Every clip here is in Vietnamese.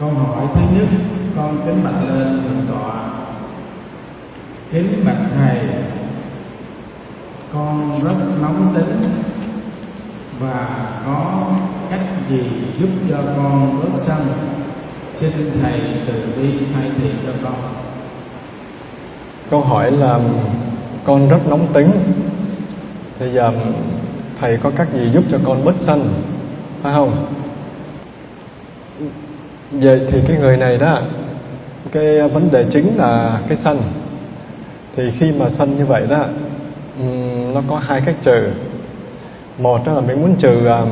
câu hỏi thứ nhất, con kính bạch lên thượng tọa. Kính bạch thầy, con rất nóng tính và có cách gì giúp cho con bớt sân? Xin thầy từ bi thay thị cho con. Câu hỏi là, con rất nóng tính. Thì giờ, thầy có cách gì giúp cho con bớt sân? Phải không? Vậy thì cái người này đó cái vấn đề chính là cái sân. Thì khi mà sân như vậy đó nó có hai cách trừ. Một đó là mình muốn trừ um,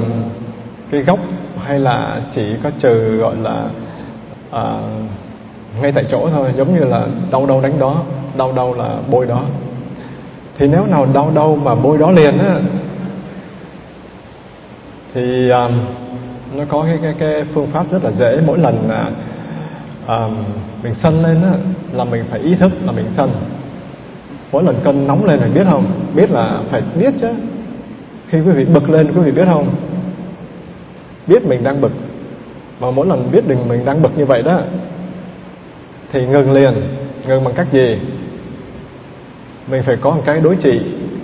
cái gốc hay là chỉ có trừ gọi là uh, ngay tại chỗ thôi giống như là đau đâu đánh đó đau đâu là bôi đó. Thì nếu nào đau đâu mà bôi đó liền á thì um, nó có cái, cái cái phương pháp rất là dễ. Mỗi lần à, à, mình sân lên á là mình phải ý thức là mình sân. Mỗi lần cân nóng lên mình biết không? Biết là phải biết chứ. Khi quý vị bực lên quý vị biết không? Biết mình đang bực. Mà mỗi lần biết được mình đang bực như vậy đó thì ngừng liền. Ngừng bằng cách gì? Mình phải có một cái đối trị.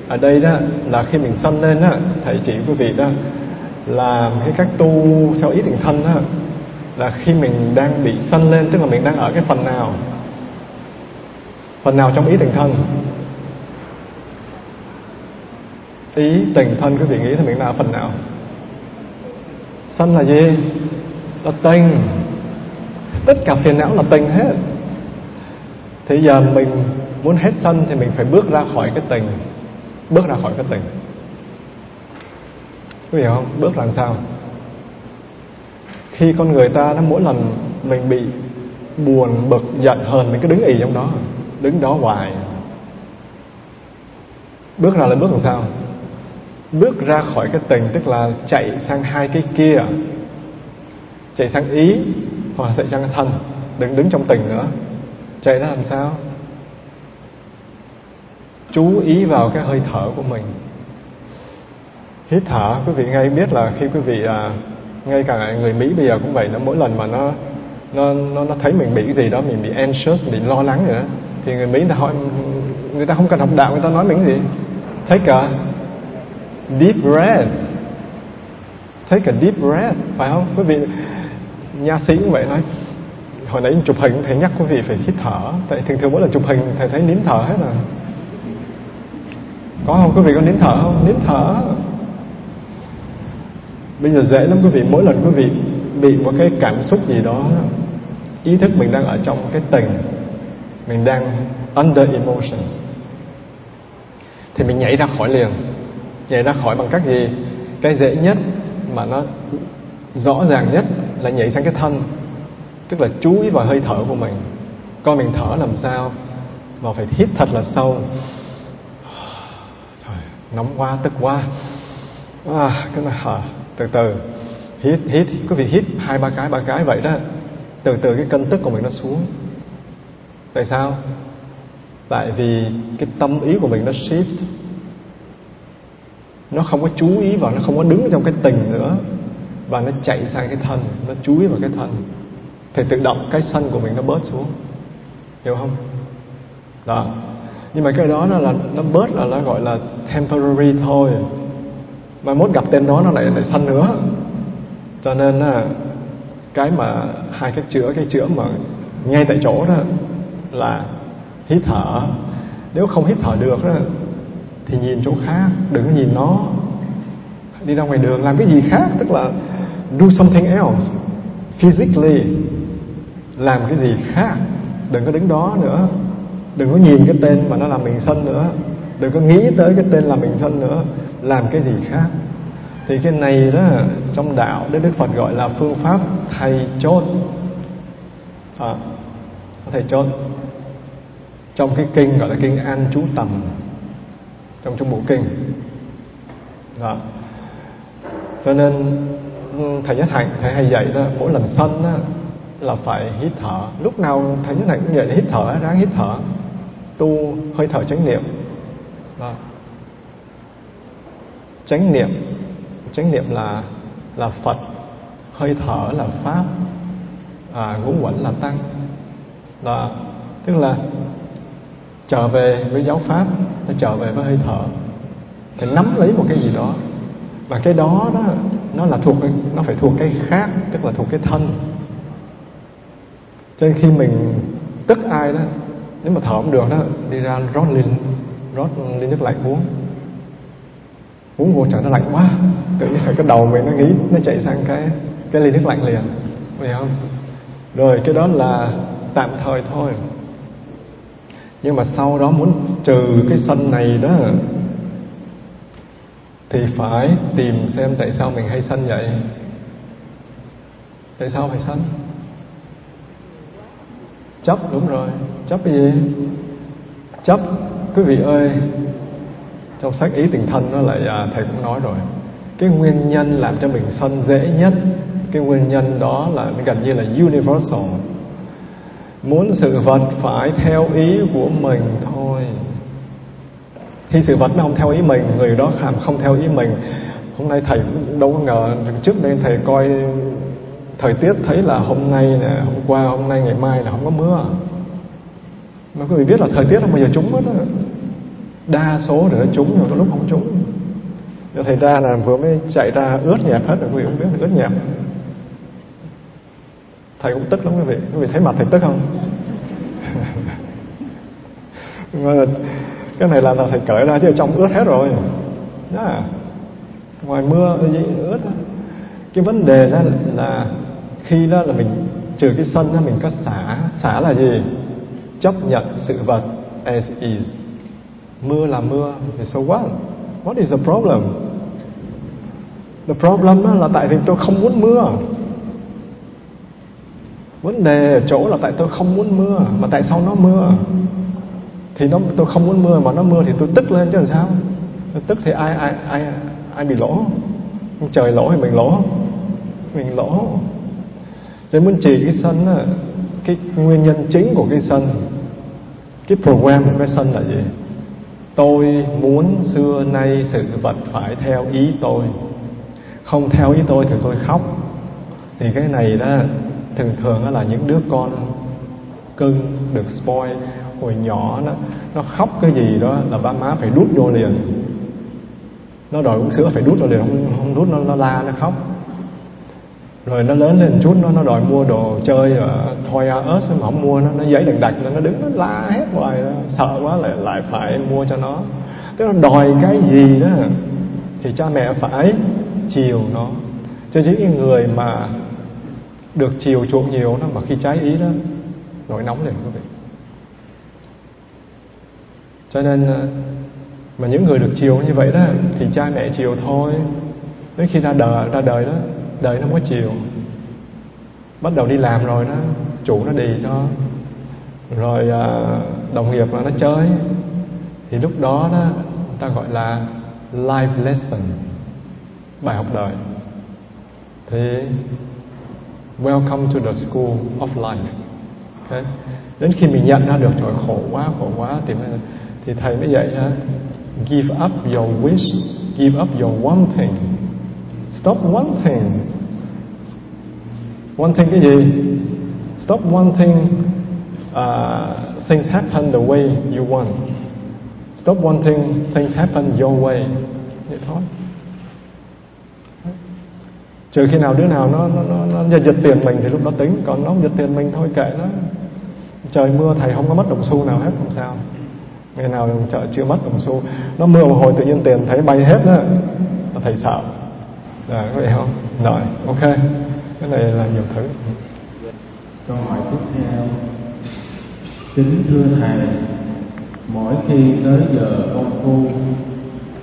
Ở đây đó là khi mình sân lên á thầy chỉ quý vị đó là cái cách tu theo ý thiện thân đó là khi mình đang bị sân lên, tức là mình đang ở cái phần nào phần nào trong ý tình thân. Ý tình thân quý vị nghĩ thì mình là phần nào? Sân là gì? Là tình. Tất cả phiền não là tình hết. Thì giờ mình muốn hết sân thì mình phải bước ra khỏi cái tình, bước ra khỏi cái tình quý vị không? Bước làm sao? Khi con người ta nó mỗi lần mình bị buồn, bực, giận, hờn, mình cứ đứng ì trong đó, đứng đó hoài. Bước ra là bước làm sao? Bước ra khỏi cái tình, tức là chạy sang hai cái kia. Chạy sang ý, hoặc là chạy sang thân, đừng đứng trong tình nữa. Chạy ra làm sao? Chú ý vào cái hơi thở của mình hít thở. Quý vị ngay biết là khi quý vị à, ngay cả người mỹ bây giờ cũng vậy nó mỗi lần mà nó nó nó, nó thấy mình bị cái gì đó mình bị anxious bị lo lắng nữa thì người mỹ người ta hỏi người ta không cần học đạo người ta nói mình cái gì? Take a deep breath. Take a deep breath phải không? Quý vị nha sĩ cũng vậy thôi, hồi nãy chụp hình thầy nhắc quý vị phải hít thở. Tại thường thường mỗi lần chụp hình thầy thấy nín thở hết rồi có không? Quý vị có nín thở không? Nín thở bây giờ dễ lắm quý vị mỗi lần quý vị bị một cái cảm xúc gì đó ý thức mình đang ở trong cái tình mình đang under emotion thì mình nhảy ra khỏi liền. Nhảy ra khỏi bằng cách gì? Cái dễ nhất mà nó rõ ràng nhất là nhảy sang cái thân tức là chú ý vào hơi thở của mình. Coi mình thở làm sao mà phải hít thật là sâu. Trời, nóng quá tức quá. À, cái này à, từ từ. Hít hít. Quý vị hít hai, ba cái ba cái vậy đó. Từ từ cái cân tức của mình nó xuống. Tại sao? Tại vì cái tâm ý của mình nó shift. Nó không có chú ý vào, nó không có đứng trong cái tình nữa. Và nó chạy sang cái thân. Nó chú ý vào cái thân. Thì tự động cái sân của mình nó bớt xuống. Hiểu không? Đó. Nhưng mà cái đó nó là, nó bớt là nó gọi là temporary thôi mà mốt gặp tên đó nó lại lại săn nữa. Cho nên là cái mà hai cái chữa cái chữa mà ngay tại chỗ đó là hít thở. Nếu không hít thở được đó, thì nhìn chỗ khác, đừng có nhìn nó. Đi ra ngoài đường làm cái gì khác, tức là do something else, physically làm cái gì khác. Đừng có đứng đó nữa. Đừng có nhìn cái tên mà nó làm mình sân nữa. Đừng có nghĩ tới cái tên làm mình sân nữa làm cái gì khác. Thì cái này đó trong đạo Đức Đức Phật gọi là phương pháp thầy chốt à, thầy chốt trong cái kinh gọi là kinh an chú tầm trong trong bộ kinh. Đó. Cho nên ừ, thầy nhất hạnh thầy hay dạy đó mỗi lần sân đó, là phải hít thở. Lúc nào thầy nhất hạnh cũng dạy hít thở ráng hít thở tu hơi thở chánh niệm. Đó chánh niệm. Chánh niệm là là phật hơi thở là pháp à, ngũ quẩn là tăng. Đó tức là trở về với giáo pháp nó trở về với hơi thở. Thì nắm lấy một cái gì đó. Và cái đó đó nó là thuộc nó phải thuộc cái khác tức là thuộc cái thân. Cho nên khi mình tức ai đó nếu mà thở không được đó đi ra rót ly rót ly nước lạnh uống uống vô trời nó lạnh quá. Tự nhiên phải cái đầu mình nó nghĩ, nó chạy sang cái cái ly nước lạnh liền. Hiểu không? Rồi cái đó là tạm thời thôi. Nhưng mà sau đó muốn trừ cái sân này đó, thì phải tìm xem tại sao mình hay sân vậy. Tại sao phải sân? Chấp, đúng rồi. Chấp cái gì? Chấp. Quý vị ơi trong sách ý tình thân nó lại à, thầy cũng nói rồi cái nguyên nhân làm cho mình sân dễ nhất cái nguyên nhân đó là gần như là universal. Muốn sự vật phải theo ý của mình thôi. Khi sự vật nó không theo ý mình người đó làm không theo ý mình. Hôm nay thầy cũng đâu có ngờ trước đây thầy coi thời tiết thấy là hôm nay nè hôm qua hôm nay ngày mai là không có mưa. Mà quý vị biết là thời tiết là bao giờ trúng hết đó đa số nữa trúng nhưng có lúc không trúng. Cho thầy ra là vừa mới chạy ra ướt nhẹp hết rồi quý vị không biết là ướt nhẹp. Thầy cũng tức lắm quý vị. Quý vị thấy mặt thầy tức không? Mà cái này là, là thầy cởi ra chứ ở trong ướt hết rồi. Đó. ngoài mưa gì ướt đó. cái vấn đề đó là khi đó là mình trừ cái sân đó mình có xả. Xả là gì? Chấp nhận sự vật as is mưa là mưa, thì so what? What is the problem? The problem là tại vì tôi không muốn mưa. Vấn đề ở chỗ là tại tôi không muốn mưa, mà tại sao nó mưa? Thì nó, tôi không muốn mưa mà nó mưa thì tôi tức lên chứ làm sao? Tức thì ai ai ai ai bị lỗ? Trời lỗ thì mình lỗ. Mình lỗ. Cho nên muốn chỉ cái sân cái nguyên nhân chính của cái sân, cái program của cái sân là gì? Tôi muốn xưa nay sự vật phải theo ý tôi. Không theo ý tôi thì tôi khóc. Thì cái này đó thường thường đó là những đứa con cưng được spoil. Hồi nhỏ nó nó khóc cái gì đó là ba má phải đút vô liền. Nó đòi uống sữa phải đút vô liền không, không đút nó, nó la nó khóc. Rồi nó lớn lên chút nó nó đòi mua đồ chơi ở thôi à, ớt mà không mua nó? Nó giấy đằng đạch nó đứng nó la hết hoài đó. sợ quá lại lại phải mua cho nó. Tức là đòi cái gì đó thì cha mẹ phải chiều nó. Cho những người mà được chiều chuộng nhiều đó mà khi trái ý đó nổi nóng liền quý vị. Cho nên à, mà những người được chiều như vậy đó thì cha mẹ chiều thôi. Đến khi ra đời ra đời đó đời nó mới chiều. Bắt đầu đi làm rồi đó chủ nó đi cho rồi à, đồng nghiệp nó chơi. Thì lúc đó đó ta gọi là life lesson bài học đời. Thì welcome to the school of life. Okay. đến khi mình nhận ra được trời khổ quá khổ quá. Thì thì thầy mới dạy ha give up your wish give up your wanting. Stop wanting. Wanting cái gì? Stop wanting uh, things happen the way you want. Stop wanting things happen your way. Vậy thôi. Trừ khi nào đứa nào nó nó nó, nó giật tiền mình thì lúc đó tính còn nó giật tiền mình thôi kệ nó. Trời mưa thầy không có mất đồng xu nào hết không sao. Ngày nào chợ chưa mất đồng xu. Nó mưa một hồi tự nhiên tiền thấy bay hết đó thầy sợ. Rồi có vậy không? Rồi ok. Cái này là nhiều thứ câu hỏi tiếp theo. Kính thưa thầy, mỗi khi tới giờ công phu,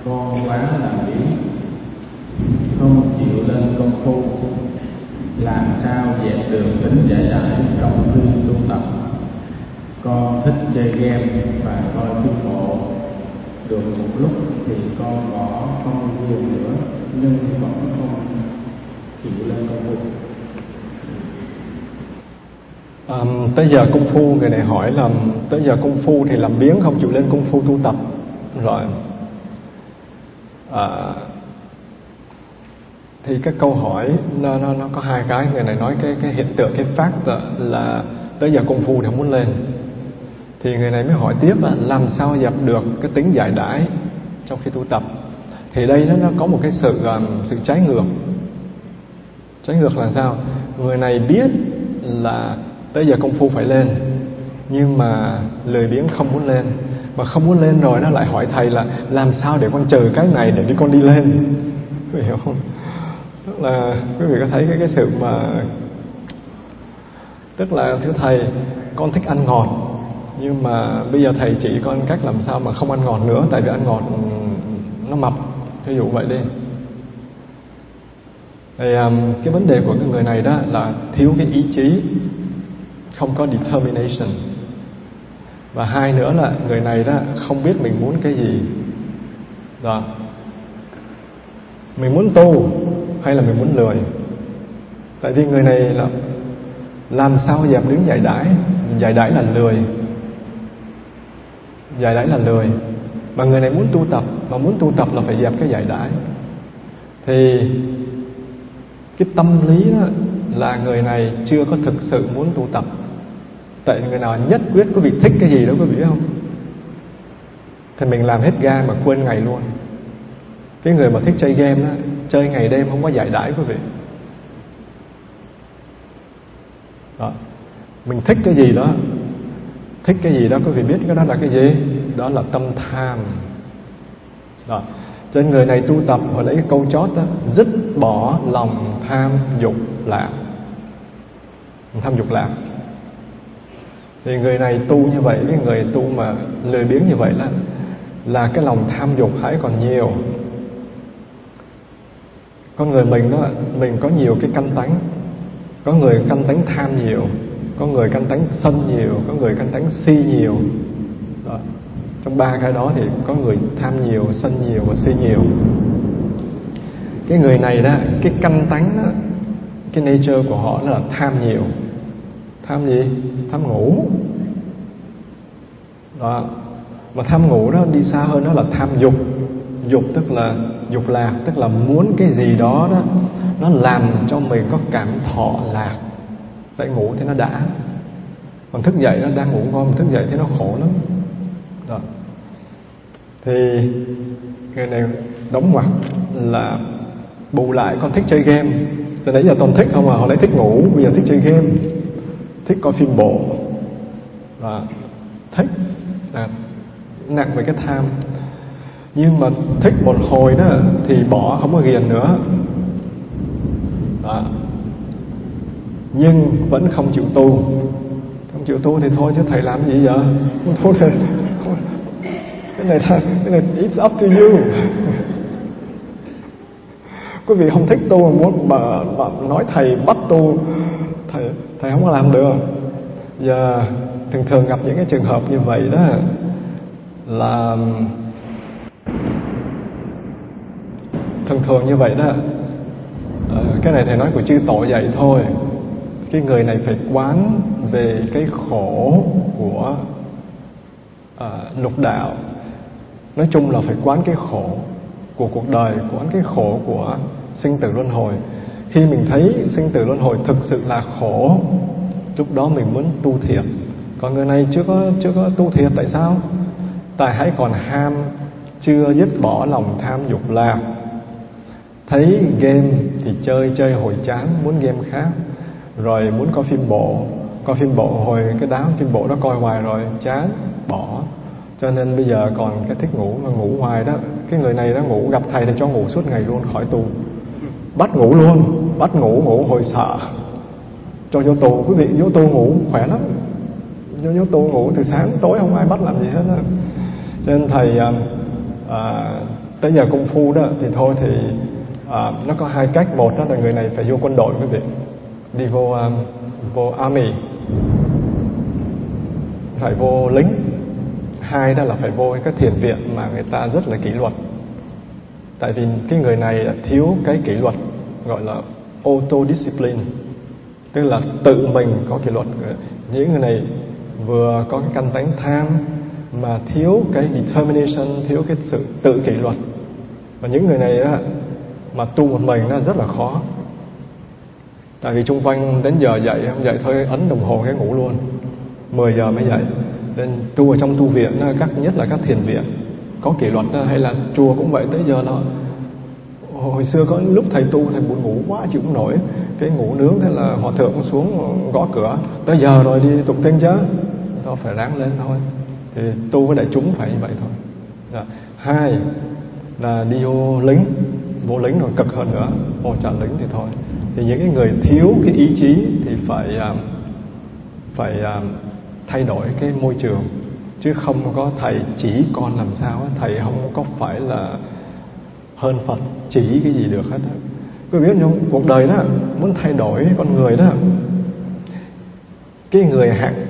con quá làm biếng, không chịu lên công phu, làm sao dẹp được tính giải đãi trong khi tu tập? Con thích chơi game và coi phim bộ. Được một lúc thì con bỏ không nhiều nữa, nhưng vẫn không chịu lên công à, tới giờ công phu người này hỏi là tới giờ công phu thì làm biếng không chịu lên công phu tu tập. Rồi. À, thì cái câu hỏi nó nó nó có hai cái. Người này nói cái cái hiện tượng cái fact là tới giờ công phu thì không muốn lên. Thì người này mới hỏi tiếp là làm sao dập được cái tính giải đãi trong khi tu tập. Thì đây nó, nó có một cái sự um, sự trái ngược. Trái ngược là sao? Người này biết là tới giờ công phu phải lên. Nhưng mà lười biếng không muốn lên. Mà không muốn lên rồi nó lại hỏi thầy là làm sao để con chờ cái này để cho con đi lên? Hiểu không? Tức là quý vị có thấy cái cái sự mà tức là thưa thầy con thích ăn ngọt. Nhưng mà bây giờ thầy chỉ con cách làm sao mà không ăn ngọt nữa tại vì ăn ngọt ừ, nó mập. Ví dụ vậy đi. Thì um, cái vấn đề của cái người này đó là thiếu cái ý chí không có determination. Và hai nữa là người này đó không biết mình muốn cái gì. Đó. Mình muốn tu hay là mình muốn lười? Tại vì người này là làm sao dẹp đứng giải đãi? Giải đãi là lười. Giải đãi là lười. Mà người này muốn tu tập, mà muốn tu tập là phải dẹp cái giải đãi. Thì cái tâm lý đó là người này chưa có thực sự muốn tu tập tại người nào nhất quyết quý vị thích cái gì đó quý vị biết không? Thì mình làm hết ga mà quên ngày luôn. Cái người mà thích chơi game đó chơi ngày đêm không có giải đãi quý vị. Đó. Mình thích cái gì đó, thích cái gì đó quý vị biết cái đó là cái gì? Đó là tâm tham. Đó. Cho nên người này tu tập họ lấy cái câu chót đó dứt bỏ lòng tham dục lạc. Tham dục lạc thì người này tu như vậy cái người tu mà lười biếng như vậy là là cái lòng tham dục hãy còn nhiều. Con người mình đó mình có nhiều cái căn tánh. Có người căn tánh tham nhiều có người căn tánh sân nhiều có người căn tánh si nhiều. Đó. trong ba cái đó thì có người tham nhiều sân nhiều và si nhiều. Cái người này đó cái căn tánh đó, cái nature của họ là tham nhiều. Tham gì? Tham ngủ. Đó. Mà tham ngủ đó đi xa hơn đó là tham dục. Dục tức là, dục lạc, tức là muốn cái gì đó đó, nó làm cho mình có cảm thọ lạc. Tại ngủ thì nó đã. Còn thức dậy nó đang ngủ ngon, mà thức dậy thì nó khổ lắm. Đó. Thì người này đóng ngoặc là bù lại con thích chơi game. Từ nãy giờ toàn thích không à họ lại thích ngủ, bây giờ thích chơi game thích coi phim bộ. Và thích là nặng về cái tham. Nhưng mà thích một hồi đó thì bỏ không có ghiền nữa. Đó. nhưng vẫn không chịu tu. Không chịu tu thì thôi chứ thầy làm gì vậy? Không tu thì cái này là cái này it's up to you. Quý vị không thích tu mà muốn mà, mà nói thầy bắt tu thầy thầy không có làm được. Giờ thường thường gặp những cái trường hợp như vậy đó là thường thường như vậy đó. Ờ, cái này thầy nói của chư tổ vậy thôi. Cái người này phải quán về cái khổ của à, lục đạo. Nói chung là phải quán cái khổ của cuộc đời quán cái khổ của sinh tử luân hồi khi mình thấy sinh tử luân hồi thực sự là khổ, lúc đó mình muốn tu thiệt còn người này chưa có chưa có tu thiệt tại sao? Tại hãy còn ham, chưa dứt bỏ lòng tham dục lạc thấy game thì chơi chơi hồi chán, muốn game khác. Rồi muốn coi phim bộ, coi phim bộ hồi cái đám phim bộ đó coi hoài rồi chán, bỏ. Cho nên bây giờ còn cái thích ngủ mà ngủ hoài đó. Cái người này đó ngủ, gặp thầy thì cho ngủ suốt ngày luôn, khỏi tù bắt ngủ luôn. Bắt ngủ ngủ hồi sợ. Cho vô tù quý vị vô tù ngủ khỏe lắm. Vô vô tù ngủ từ sáng tối không ai bắt làm gì hết á. Nên thầy à, à, tới giờ công phu đó thì thôi thì à, nó có hai cách. Một đó là người này phải vô quân đội quý vị. Đi vô à, vô army. Phải vô lính. Hai đó là phải vô cái thiền viện mà người ta rất là kỷ luật. Tại vì cái người này thiếu cái kỷ luật gọi là auto discipline tức là tự mình có kỷ luật. Những người này vừa có cái căn tánh tham mà thiếu cái determination, thiếu cái sự tự kỷ luật. Và những người này á, mà tu một mình nó rất là khó. Tại vì chung quanh đến giờ dậy không dậy thôi, ấn đồng hồ cái ngủ luôn. 10 giờ mới dậy. Nên tu ở trong tu viện các nhất là các thiền viện. Có kỷ luật hay là chùa cũng vậy, tới giờ nó hồi xưa có lúc thầy tu, thầy buồn ngủ quá chịu không nổi. Cái ngủ nướng thế là hòa thượng xuống gõ cửa. Tới giờ rồi đi tụng kinh chứ. Ta phải ráng lên thôi. Thì tu với đại chúng phải như vậy thôi. Dạ. hai là đi vô lính. Vô lính rồi cực hơn nữa. Vô trả lính thì thôi. Thì những cái người thiếu cái ý chí thì phải à, phải à, thay đổi cái môi trường. Chứ không có thầy chỉ con làm sao thầy không có phải là hơn Phật chỉ cái gì được hết á. Quý biết không? Cuộc đời đó muốn thay đổi con người đó cái người hạng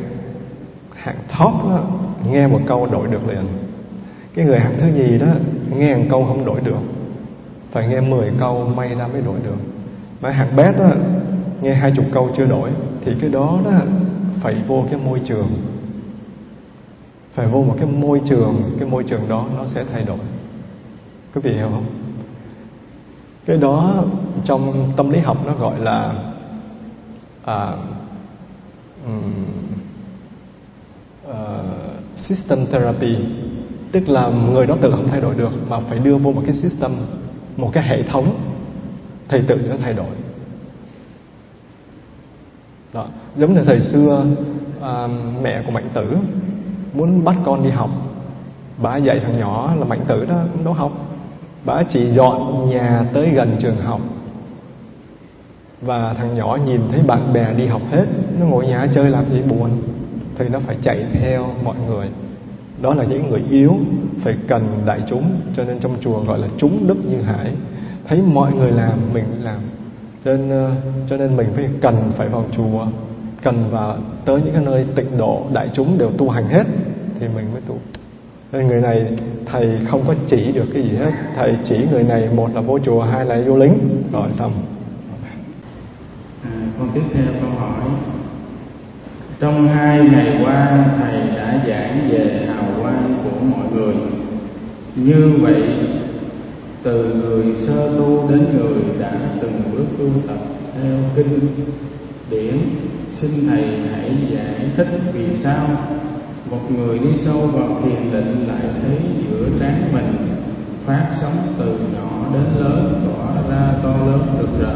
hạng top đó, nghe một câu đổi được liền. Cái người hạng thứ gì đó nghe một câu không đổi được. Phải nghe 10 câu may ra mới đổi được. Mà hạng bét đó nghe hai chục câu chưa đổi thì cái đó đó phải vô cái môi trường. Phải vô một cái môi trường cái môi trường đó nó sẽ thay đổi quý vị hiểu không? Cái đó trong tâm lý học nó gọi là à, um, uh, system therapy. Tức là người đó tự không thay đổi được mà phải đưa vô một cái system một cái hệ thống thầy tự nó thay đổi. Đó. giống như thời xưa à, mẹ của mạnh tử muốn bắt con đi học. Bà dạy thằng nhỏ là mạnh tử đó đâu học bà chỉ dọn nhà tới gần trường học. Và thằng nhỏ nhìn thấy bạn bè đi học hết, nó ngồi nhà chơi làm gì buồn, thì nó phải chạy theo mọi người. Đó là những người yếu, phải cần đại chúng, cho nên trong chùa gọi là chúng đức như hải. Thấy mọi người làm, mình làm. Cho nên ờ, cho nên mình phải cần phải vào chùa, cần vào tới những cái nơi tịnh độ đại chúng đều tu hành hết, thì mình mới tu nên người này thầy không có chỉ được cái gì hết. Thầy chỉ người này một là vô chùa hai là vô lính. Rồi xong. À, con tiếp theo câu hỏi. Trong hai ngày qua thầy đã giảng về hào quang của mọi người. Như vậy từ người sơ tu đến người đã từng bước tu tập theo kinh điển xin thầy hãy giải thích vì sao một người đi sâu vào thiền định lại thấy giữa trán mình phát sóng từ nhỏ đến lớn tỏa ra to lớn rực rỡ.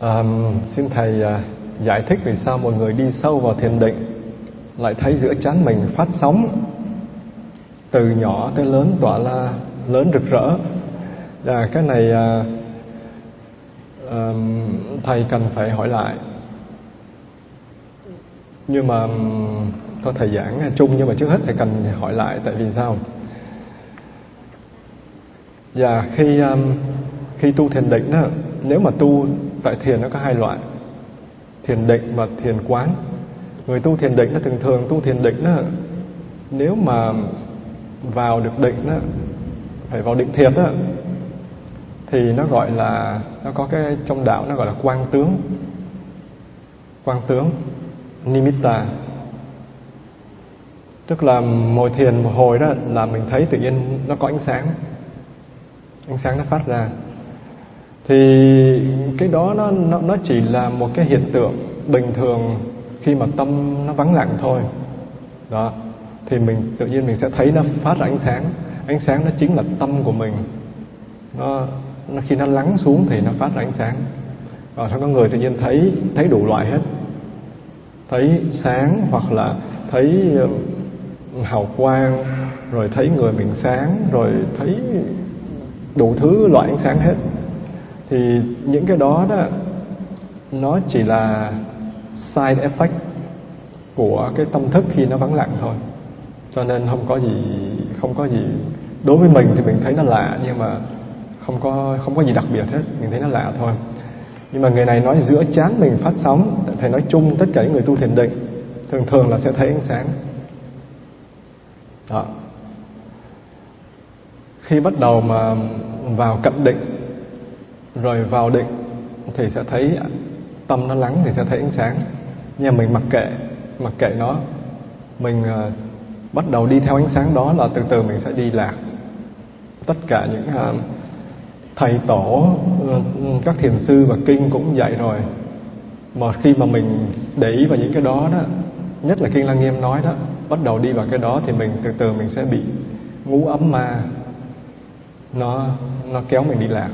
À, xin thầy à, giải thích vì sao một người đi sâu vào thiền định lại thấy giữa chán mình phát sóng từ nhỏ tới lớn tỏa ra lớn rực rỡ. Và cái này à, à, thầy cần phải hỏi lại nhưng mà có thầy giảng chung nhưng mà trước hết thầy cần hỏi lại tại vì sao? Và khi um, khi tu thiền định đó, nếu mà tu tại thiền nó có hai loại thiền định và thiền quán. Người tu thiền định nó thường thường tu thiền định đó, nếu mà vào được định đó, phải vào định thiệt đó, thì nó gọi là nó có cái trong đạo nó gọi là quang tướng. Quang tướng nimitta. Tức là ngồi thiền một hồi đó là mình thấy tự nhiên nó có ánh sáng. Ánh sáng nó phát ra. Thì cái đó nó nó nó chỉ là một cái hiện tượng bình thường khi mà tâm nó vắng lặng thôi. Đó. Thì mình tự nhiên mình sẽ thấy nó phát ra ánh sáng. Ánh sáng nó chính là tâm của mình. Nó, nó khi nó lắng xuống thì nó phát ra ánh sáng. Và trong có người tự nhiên thấy thấy đủ loại hết thấy sáng hoặc là thấy ờ, hào quang, rồi thấy người mình sáng, rồi thấy đủ thứ loại ánh sáng hết. Thì những cái đó đó, nó chỉ là side effect của cái tâm thức khi nó vắng lặng thôi. Cho nên không có gì, không có gì, đối với mình thì mình thấy nó lạ nhưng mà không có không có gì đặc biệt hết. Mình thấy nó lạ thôi nhưng mà người này nói giữa chán mình phát sóng thầy nói chung tất cả những người tu thiền định thường thường là sẽ thấy ánh sáng. Đó. Khi bắt đầu mà vào cận định rồi vào định thì sẽ thấy tâm nó lắng thì sẽ thấy ánh sáng. Nhưng mình mặc kệ mặc kệ nó mình uh, bắt đầu đi theo ánh sáng đó là từ từ mình sẽ đi lạc. Tất cả những uh, thầy tổ ừ, ừ, các thiền sư và kinh cũng dạy rồi. Mà khi mà mình để ý vào những cái đó đó, nhất là kinh lăng nghiêm nói đó, bắt đầu đi vào cái đó thì mình, từ từ mình sẽ bị ngũ ấm ma. Nó nó kéo mình đi lạc.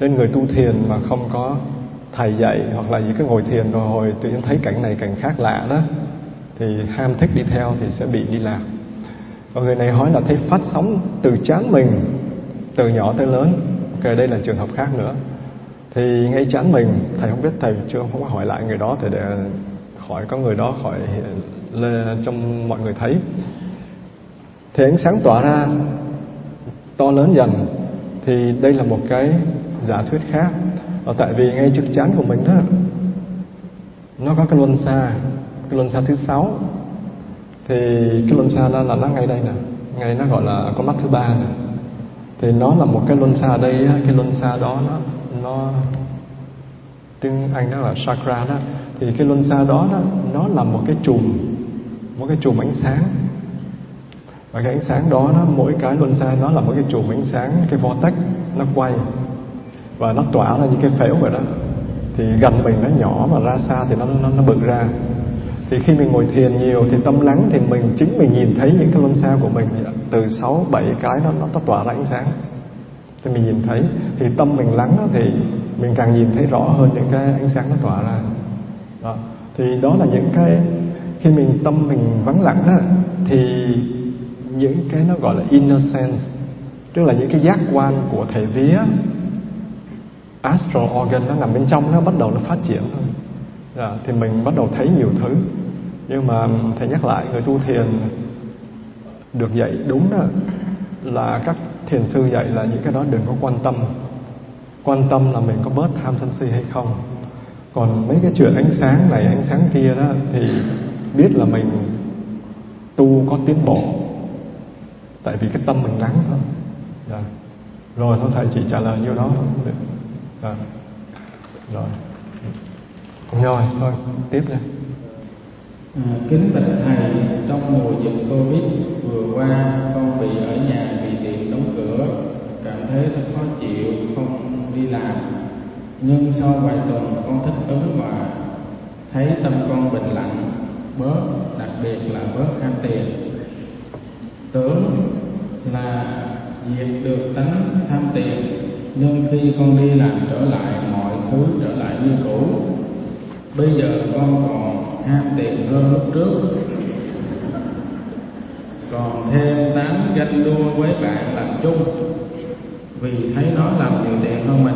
Nên người tu thiền mà không có thầy dạy hoặc là chỉ cái ngồi thiền rồi hồi tự nhiên thấy cảnh này cảnh khác lạ đó, thì ham thích đi theo thì sẽ bị đi lạc. Và người này hỏi là thấy phát sóng từ chán mình, từ nhỏ tới lớn ok, đây là trường hợp khác nữa. Thì ngay chán mình, thầy không biết, thầy chưa không có hỏi lại người đó thì để hỏi có người đó khỏi lên trong mọi người thấy. Thì ánh sáng tỏa ra, to lớn dần. Thì đây là một cái giả thuyết khác. Ở tại vì ngay trước chán của mình đó, nó có cái luân xa, cái luân xa thứ sáu. Thì cái luân xa đó là nó ngay đây nè. Ngay nó gọi là con mắt thứ ba nè thì nó là một cái luân xa ở đây cái luân xa đó nó nó tiếng anh đó là chakra đó. Thì cái luân xa đó đó nó là một cái chùm một cái chùm ánh sáng. Và cái ánh sáng đó nó mỗi cái luân xa nó là một cái chùm ánh sáng cái vortex nó quay. Và nó tỏa ra những cái phễu vậy đó. Thì gần mình nó nhỏ mà ra xa thì nó nó, nó bự ra thì khi mình ngồi thiền nhiều thì tâm lắng thì mình, chính mình nhìn thấy những cái luân xa của mình từ sáu, bảy cái nó nó tỏa ra ánh sáng. Thì mình nhìn thấy, thì tâm mình lắng thì mình càng nhìn thấy rõ hơn những cái ánh sáng nó tỏa ra. Đó. thì đó là những cái, khi mình, tâm mình vắng lặng đó thì những cái nó gọi là inner sense, tức là những cái giác quan của thể vía, astral organ nó nằm bên trong, nó bắt đầu nó phát triển thôi. Dạ, thì mình bắt đầu thấy nhiều thứ nhưng mà thầy nhắc lại, người tu thiền được dạy đúng đó, là các thiền sư dạy là những cái đó đừng có quan tâm. Quan tâm là mình có bớt tham sân si hay không. Còn mấy cái chuyện ánh sáng này, ánh sáng kia đó, thì biết là mình tu có tiến bộ. Tại vì cái tâm mình lắng thôi. Dạ. rồi thôi thầy chỉ trả lời nhiêu đó. Thôi dạ. rồi. Rồi, thôi, tiếp đi à, kính bạch thầy trong mùa dịch covid vừa qua con bị ở nhà vì tiệm đóng cửa. Cảm thấy rất khó chịu không đi làm. Nhưng sau vài tuần con thích ứng và thấy tâm con bình lặng. Bớt đặc biệt là bớt ham tiền. Tưởng là diệt được tánh tham tiền nhưng khi con đi làm trở lại mọi thứ trở lại như cũ. Bây giờ con còn ham tiền hơn lúc trước. Còn thêm tám ganh đua với bạn làm chung. Vì thấy nó làm nhiều tiền hơn mình.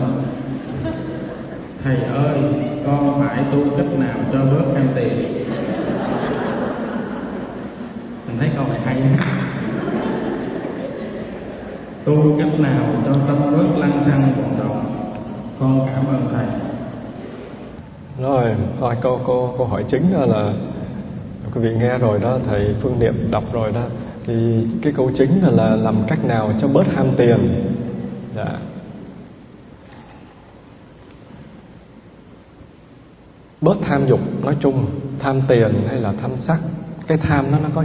Thầy ơi, con phải tu cách nào cho bớt ham tiền? Mình thấy câu này hay tu cách nào cho tâm bớt lăng xăng vọng động con cảm ơn thầy rồi hỏi câu câu câu hỏi chính là quý vị nghe rồi đó thầy phương niệm đọc rồi đó. Thì cái câu chính là, là làm cách nào cho bớt ham tiền. Dạ. Bớt tham dục nói chung tham tiền hay là tham sắc. Cái tham nó nó có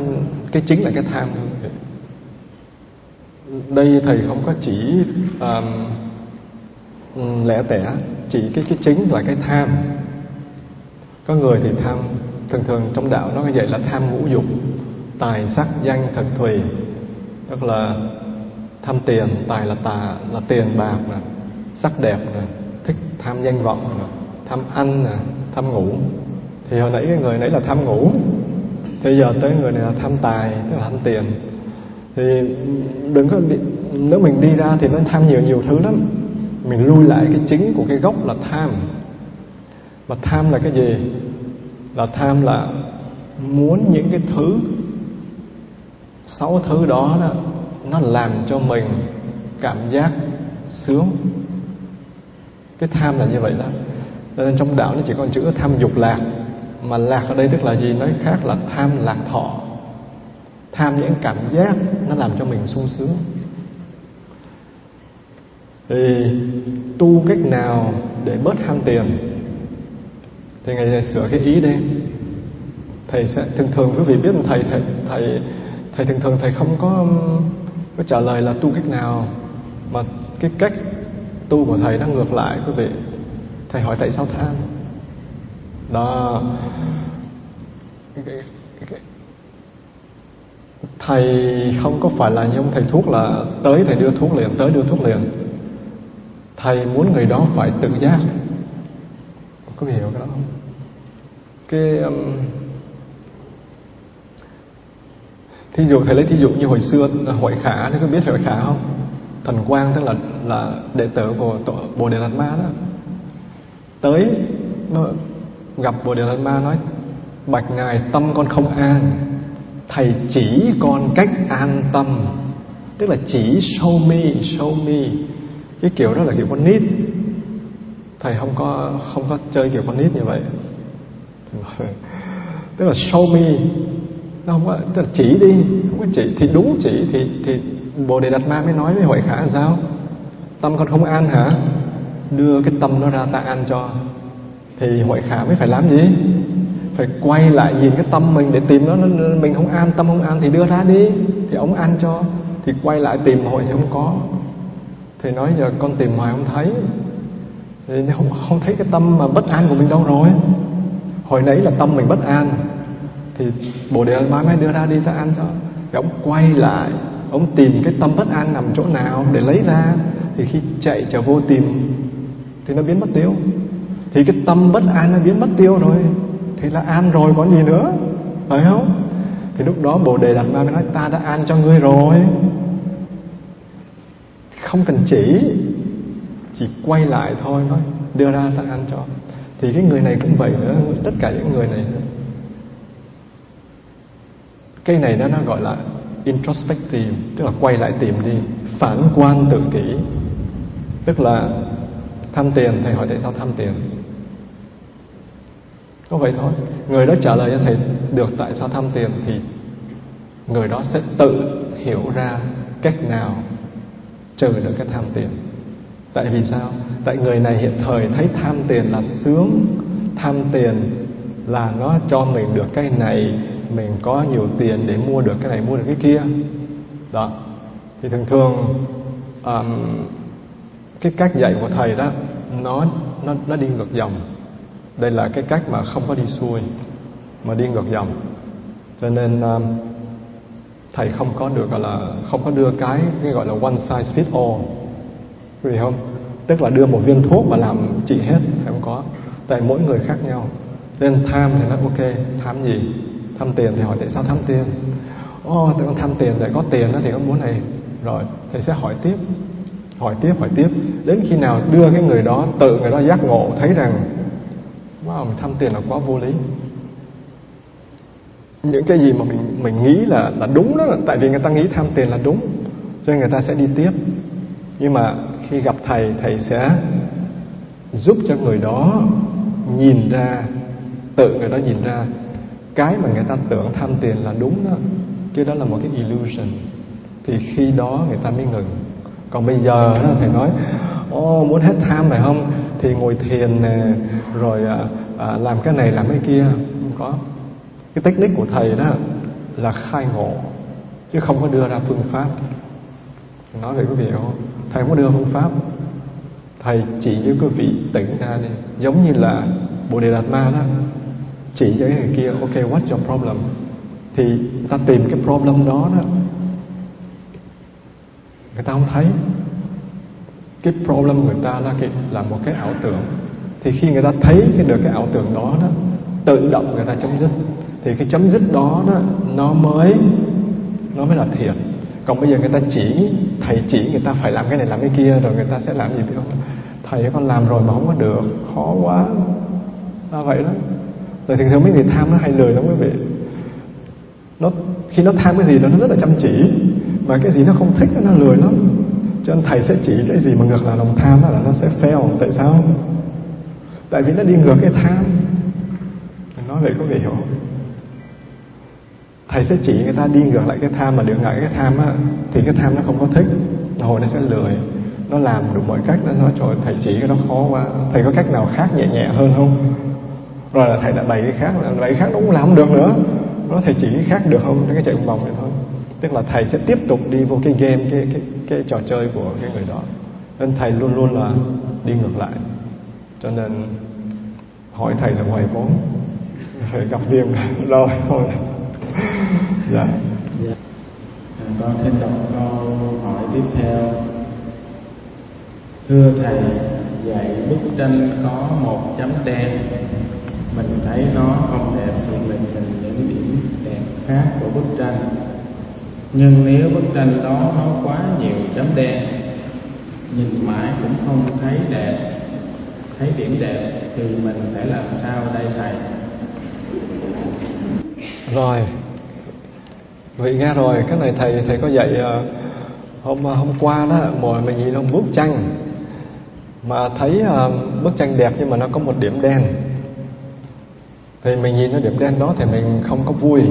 cái chính là cái tham thôi. Đây thầy không có chỉ um, lẻ tẻ chỉ cái cái chính là cái tham có người thì tham, thường thường trong đạo nó như vậy là tham ngũ dục, tài sắc danh thực thùy. Tức là tham tiền, tài là tà, là tiền bạc nè, sắc đẹp nè, thích tham danh vọng nè, tham ăn nè, tham ngủ. Thì hồi nãy cái người nãy là tham ngủ, thì giờ tới người này là tham tài, tức là tham tiền. Thì đừng có nếu mình đi ra thì nó tham nhiều nhiều thứ lắm. Mình lui lại cái chính của cái gốc là tham và tham là cái gì? Là tham là muốn những cái thứ, sáu thứ đó đó, nó làm cho mình cảm giác sướng. Cái tham là như vậy đó. Nên trong đạo nó chỉ còn chữ tham dục lạc. Mà lạc ở đây tức là gì? Nói khác là tham lạc thọ. Tham những cảm giác nó làm cho mình sung sướng. Thì tu cách nào để bớt ham tiền? Thì ngài này sửa cái ý đi thầy sẽ thường thường, quý vị biết thầy thầy thầy thầy thường thường thầy không có có trả lời là tu cách nào, mà cái cách tu của thầy nó ngược lại, quý vị. Thầy hỏi tại sao tham đó. Thầy không có phải là giống thầy thuốc là tới thầy đưa thuốc liền, tới đưa thuốc liền. Thầy muốn người đó phải tự giác có hiểu cái đó không? Cái um, thí dụ thầy lấy thí dụ như hồi xưa à, hội khả thì có biết hội khả không? Thần quang tức là là đệ tử của tổ, bồ đề đạt ma đó. Tới nó gặp bồ đề đạt ma nói bạch ngài tâm con không an thầy chỉ con cách an tâm. Tức là chỉ show me show me cái kiểu đó là kiểu con nít thầy không có không có chơi kiểu con nít như vậy. Tức là show me. Nó không có, tức là chỉ đi, không có chỉ. Thì đúng chỉ, thì thì bồ đề đạt ma mới nói với hội khả là sao? Tâm con không an hả? Đưa cái tâm nó ra ta an cho. Thì hội khả mới phải làm gì? Phải quay lại nhìn cái tâm mình để tìm nó mình không an, tâm không an thì đưa ra đi. Thì ông an cho. Thì quay lại tìm hội thì không có. Thì nói giờ con tìm hoài không thấy thì không, không thấy cái tâm mà bất an của mình đâu rồi. Hồi nãy là tâm mình bất an. Thì bồ đề ma mới đưa ra đi ta ăn cho. Thì ông quay lại ông tìm cái tâm bất an nằm chỗ nào để lấy ra. Thì khi chạy trở vô tìm thì nó biến mất tiêu. Thì cái tâm bất an nó biến mất tiêu rồi. Thì là an rồi còn gì nữa? Phải không? Thì lúc đó bồ đề đạt ma mới nói ta đã an cho ngươi rồi. Không cần chỉ chỉ quay lại thôi, nói, đưa ra ta ăn cho. Thì cái người này cũng vậy nữa, tất cả những người này cái này đó nó gọi là introspective, tức là quay lại tìm đi, phản quan tự kỷ. Tức là tham tiền, thầy hỏi tại sao tham tiền? Có vậy thôi. Người đó trả lời cho thầy, được, tại sao tham tiền? Thì người đó sẽ tự hiểu ra cách nào trừ được cái tham tiền tại vì sao? Tại người này hiện thời thấy tham tiền là sướng tham tiền là nó cho mình được cái này mình có nhiều tiền để mua được cái này mua được cái kia. Đó. Thì thường thường um, cái cách dạy của thầy đó nó nó nó đi ngược dòng. Đây là cái cách mà không có đi xuôi mà đi ngược dòng. Cho nên um, thầy không có được gọi là không có đưa cái cái gọi là one size fit all vì không? Tức là đưa một viên thuốc mà làm trị hết thì không có? Tại mỗi người khác nhau. Nên tham thì nó ok. Tham gì? Tham tiền thì hỏi tại sao tham tiền? Ô oh, tại con tham tiền để có tiền đó thì con muốn này. Rồi thầy sẽ hỏi tiếp. Hỏi tiếp hỏi tiếp. Đến khi nào đưa cái người đó tự người đó giác ngộ thấy rằng wow mình tham tiền là quá vô lý. Những cái gì mà mình mình nghĩ là là đúng đó tại vì người ta nghĩ tham tiền là đúng cho nên người ta sẽ đi tiếp. Nhưng mà khi gặp thầy thầy sẽ giúp cho người đó nhìn ra tự người đó nhìn ra. Cái mà người ta tưởng tham tiền là đúng đó chứ đó là một cái illusion. Thì khi đó người ta mới ngừng. Còn bây giờ đó thầy nói ô muốn hết tham phải không? Thì ngồi thiền nè rồi à, à, làm cái này làm cái kia. Không có. Cái technique của thầy đó là khai ngộ chứ không có đưa ra phương pháp nói về quý vị không thầy không có đưa phương pháp. Thầy chỉ cho quý vị tỉnh ra đi. Giống như là bồ đề đạt ma đó, chỉ cho cái người kia, ok, what's your problem? Thì người ta tìm cái problem đó đó. Người ta không thấy. Cái problem người ta là cái, là một cái ảo tưởng. Thì khi người ta thấy cái được cái ảo tưởng đó đó, tự động người ta chấm dứt. Thì cái chấm dứt đó đó, nó mới nó mới là thiệt còn bây giờ người ta chỉ, thầy chỉ người ta phải làm cái này, làm cái kia, rồi người ta sẽ làm gì biết không? Thầy con làm rồi mà không có được, khó quá. Là vậy đó. Rồi thường thường mấy người tham nó hay lười lắm quý vị. Nó, khi nó tham cái gì đó, nó rất là chăm chỉ, mà cái gì nó không thích nó lười lắm. Cho nên thầy sẽ chỉ cái gì mà ngược lại lòng tham là nó sẽ fail. Tại sao? Tại vì nó đi ngược cái tham. Nói vậy có vị hiểu không? Thầy sẽ chỉ người ta đi ngược lại cái tham mà được ngại cái tham á, thì cái tham nó không có thích hồi nó sẽ lười. Nó làm đủ mọi cách, nó nói, trời thầy chỉ cái đó khó quá. Thầy có cách nào khác nhẹ nhẹ hơn không? Rồi là thầy đã bày cái khác, bày cái khác nó cũng làm không được nữa. Nó thầy chỉ cái khác được không? Cái chạy vòng vậy thôi. Tức là thầy sẽ tiếp tục đi vô cái game, cái cái cái trò chơi của cái người đó. Nên thầy luôn luôn là đi ngược lại. Cho nên hỏi thầy là ngoài vốn. Phải gặp riêng rồi, thôi dạ. Dạ. À, con xin đọc câu hỏi tiếp theo. Thưa thầy dạy bức tranh có một chấm đen. Mình thấy nó không đẹp thì mình nhìn những điểm đẹp khác của bức tranh. Nhưng nếu bức tranh đó nó quá nhiều chấm đen nhìn mãi cũng không thấy đẹp thấy điểm đẹp thì mình phải làm sao đây thầy? Rồi vị nghe rồi, cái này thầy thầy có dạy ờ, hôm hôm qua đó, mồi mình nhìn ông bức tranh. Mà thấy ờ, bức tranh đẹp nhưng mà nó có một điểm đen. Thì mình nhìn nó điểm đen đó thì mình không có vui.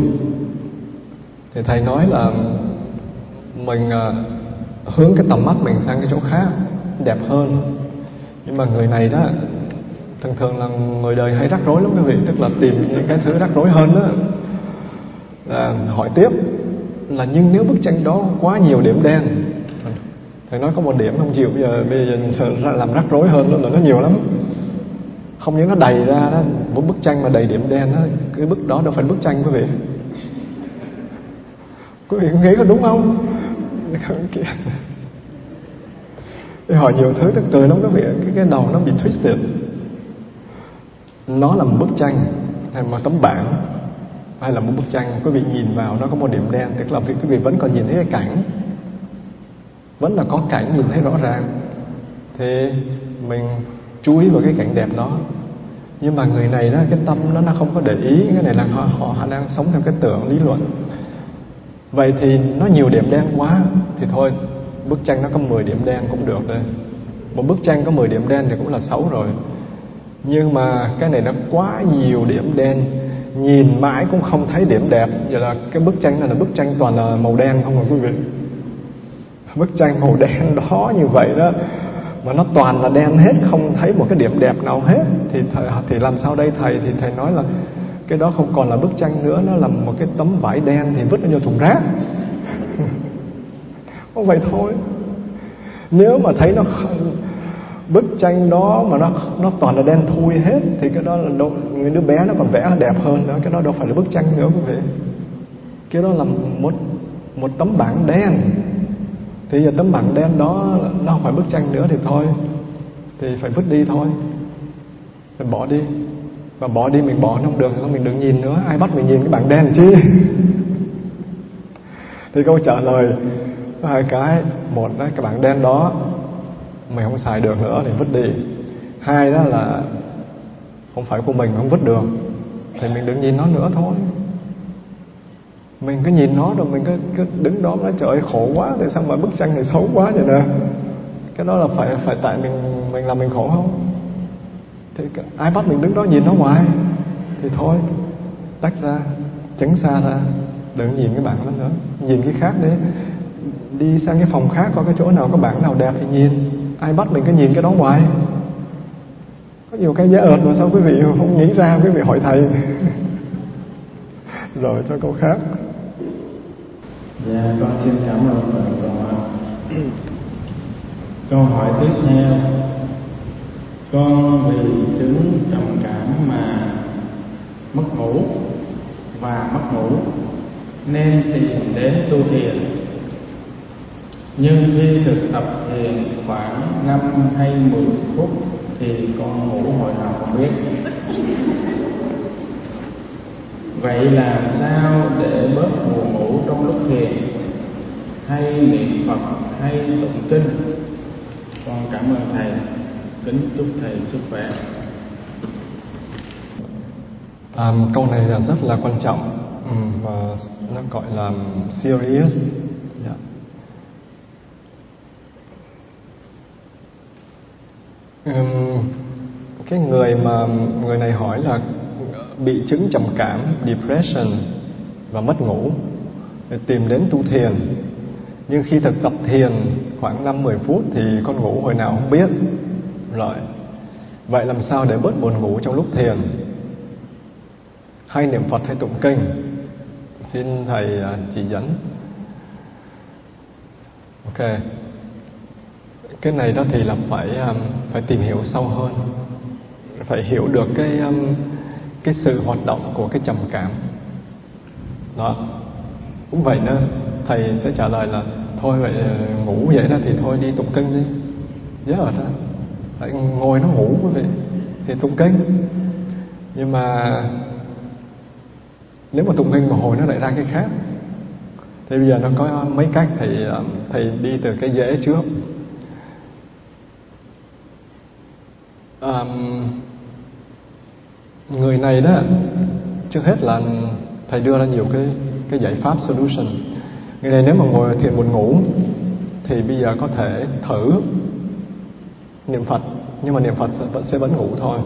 Thì thầy nói là mình ờ, hướng cái tầm mắt mình sang cái chỗ khác, đẹp hơn. Nhưng mà người này đó, thường thường là người đời hay rắc rối lắm quý vị, tức là tìm những cái thứ rắc rối hơn đó à, hỏi tiếp là nhưng nếu bức tranh đó quá nhiều điểm đen thầy nói có một điểm không chịu bây giờ bây giờ làm rắc rối hơn nữa là nó nhiều lắm. Không những nó đầy ra đó một bức tranh mà đầy điểm đen đó cái bức đó đâu phải bức tranh quý vị. Quý vị nghĩ có đúng không? Hỏi nhiều thứ tức cười lắm quý vị cái cái đầu nó bị twisted. Nó là một bức tranh hay một tấm bảng hay là một bức tranh, quý vị nhìn vào nó có một điểm đen, tức là quý vị vẫn còn nhìn thấy cái cảnh. Vẫn là có cảnh nhìn thấy rõ ràng. Thì mình chú ý vào cái cảnh đẹp đó. Nhưng mà người này đó, cái tâm nó nó không có để ý. Cái này là họ họ đang sống theo cái tưởng lý luận. Vậy thì nó nhiều điểm đen quá. Thì thôi, bức tranh nó có 10 điểm đen cũng được đây một bức tranh có 10 điểm đen thì cũng là xấu rồi. Nhưng mà cái này nó quá nhiều điểm đen nhìn mãi cũng không thấy điểm đẹp. Vậy là cái bức tranh này là bức tranh toàn là màu đen không rồi quý vị? Bức tranh màu đen đó như vậy đó mà nó toàn là đen hết không thấy một cái điểm đẹp nào hết. Thì thầy, thì làm sao đây thầy? Thì thầy nói là cái đó không còn là bức tranh nữa nó là một cái tấm vải đen thì vứt nó vô thùng rác. Không vậy thôi. Nếu mà thấy nó bức tranh đó mà nó nó toàn là đen thui hết thì cái đó là đâu, người đứa bé nó còn vẽ đẹp hơn nữa cái đó đâu phải là bức tranh nữa quý vị. Cái đó là một một tấm bảng đen. Thì giờ tấm bảng đen đó nó không phải bức tranh nữa thì thôi thì phải vứt đi thôi. Phải bỏ đi. Và bỏ đi mình bỏ trong đường mình đừng nhìn nữa. Ai bắt mình nhìn cái bảng đen chi? Thì câu trả lời hai cái một là cái bảng đen đó mình không xài được nữa thì vứt đi. Hai đó là không phải của mình không vứt được. Thì mình đừng nhìn nó nữa thôi. Mình cứ nhìn nó rồi mình cứ, cứ đứng đó nói trời ơi khổ quá tại sao mà bức tranh này xấu quá vậy nè? Cái đó là phải phải tại mình mình làm mình khổ không? Thì ai bắt mình đứng đó nhìn nó ngoài thì thôi tách ra tránh xa ra đừng nhìn cái bảng đó nữa. Nhìn cái khác đi. Đi sang cái phòng khác có cái chỗ nào có bảng nào đẹp thì nhìn ai bắt mình cứ nhìn cái đó ngoài có nhiều cái dễ ợt mà sao quý vị không nghĩ ra, quý vị hỏi thầy? Rồi, cho câu khác. Dạ con xin cảm ơn thầy con câu hỏi tiếp theo. Con vì chứng trầm cảm mà mất ngủ và mất ngủ, nên tìm đến tu thiền nhưng khi thực tập thiền khoảng năm hay mười phút thì con ngủ hồi nào không biết. Vậy làm sao để bớt buồn ngủ trong lúc thiền? Hay niệm phật hay tụng kinh? Con cảm ơn thầy. Kính chúc thầy sức khỏe. À, câu này là rất là quan trọng và nó gọi là serious yeah um, cái người mà người này hỏi là bị chứng trầm cảm depression và mất ngủ để tìm đến tu thiền. Nhưng khi thực tập thiền khoảng 5-10 phút thì con ngủ hồi nào không biết. Rồi vậy làm sao để bớt buồn ngủ trong lúc thiền? Hay niệm Phật hay tụng kinh? Xin thầy à, chỉ dẫn. Ok cái này đó thì là phải um, phải tìm hiểu sâu hơn. Phải hiểu được cái um, cái sự hoạt động của cái trầm cảm. Đó. Cũng vậy nữa thầy sẽ trả lời là thôi vậy ờ, ngủ vậy đó thì thôi đi tụng kinh đi. Nhớ rồi đó. Phải ngồi nó ngủ quý vị thì tụng kinh. Nhưng mà nếu mà tụng kinh một hồi nó lại ra cái khác. Thì bây giờ nó có mấy cách thì ờ, thầy đi từ cái dễ trước. Um, người này đó trước hết là thầy đưa ra nhiều cái cái giải pháp solution. Người này nếu mà ngồi thiền buồn ngủ thì bây giờ có thể thử niệm Phật nhưng mà niệm Phật sẽ, vẫn sẽ vẫn ngủ thôi.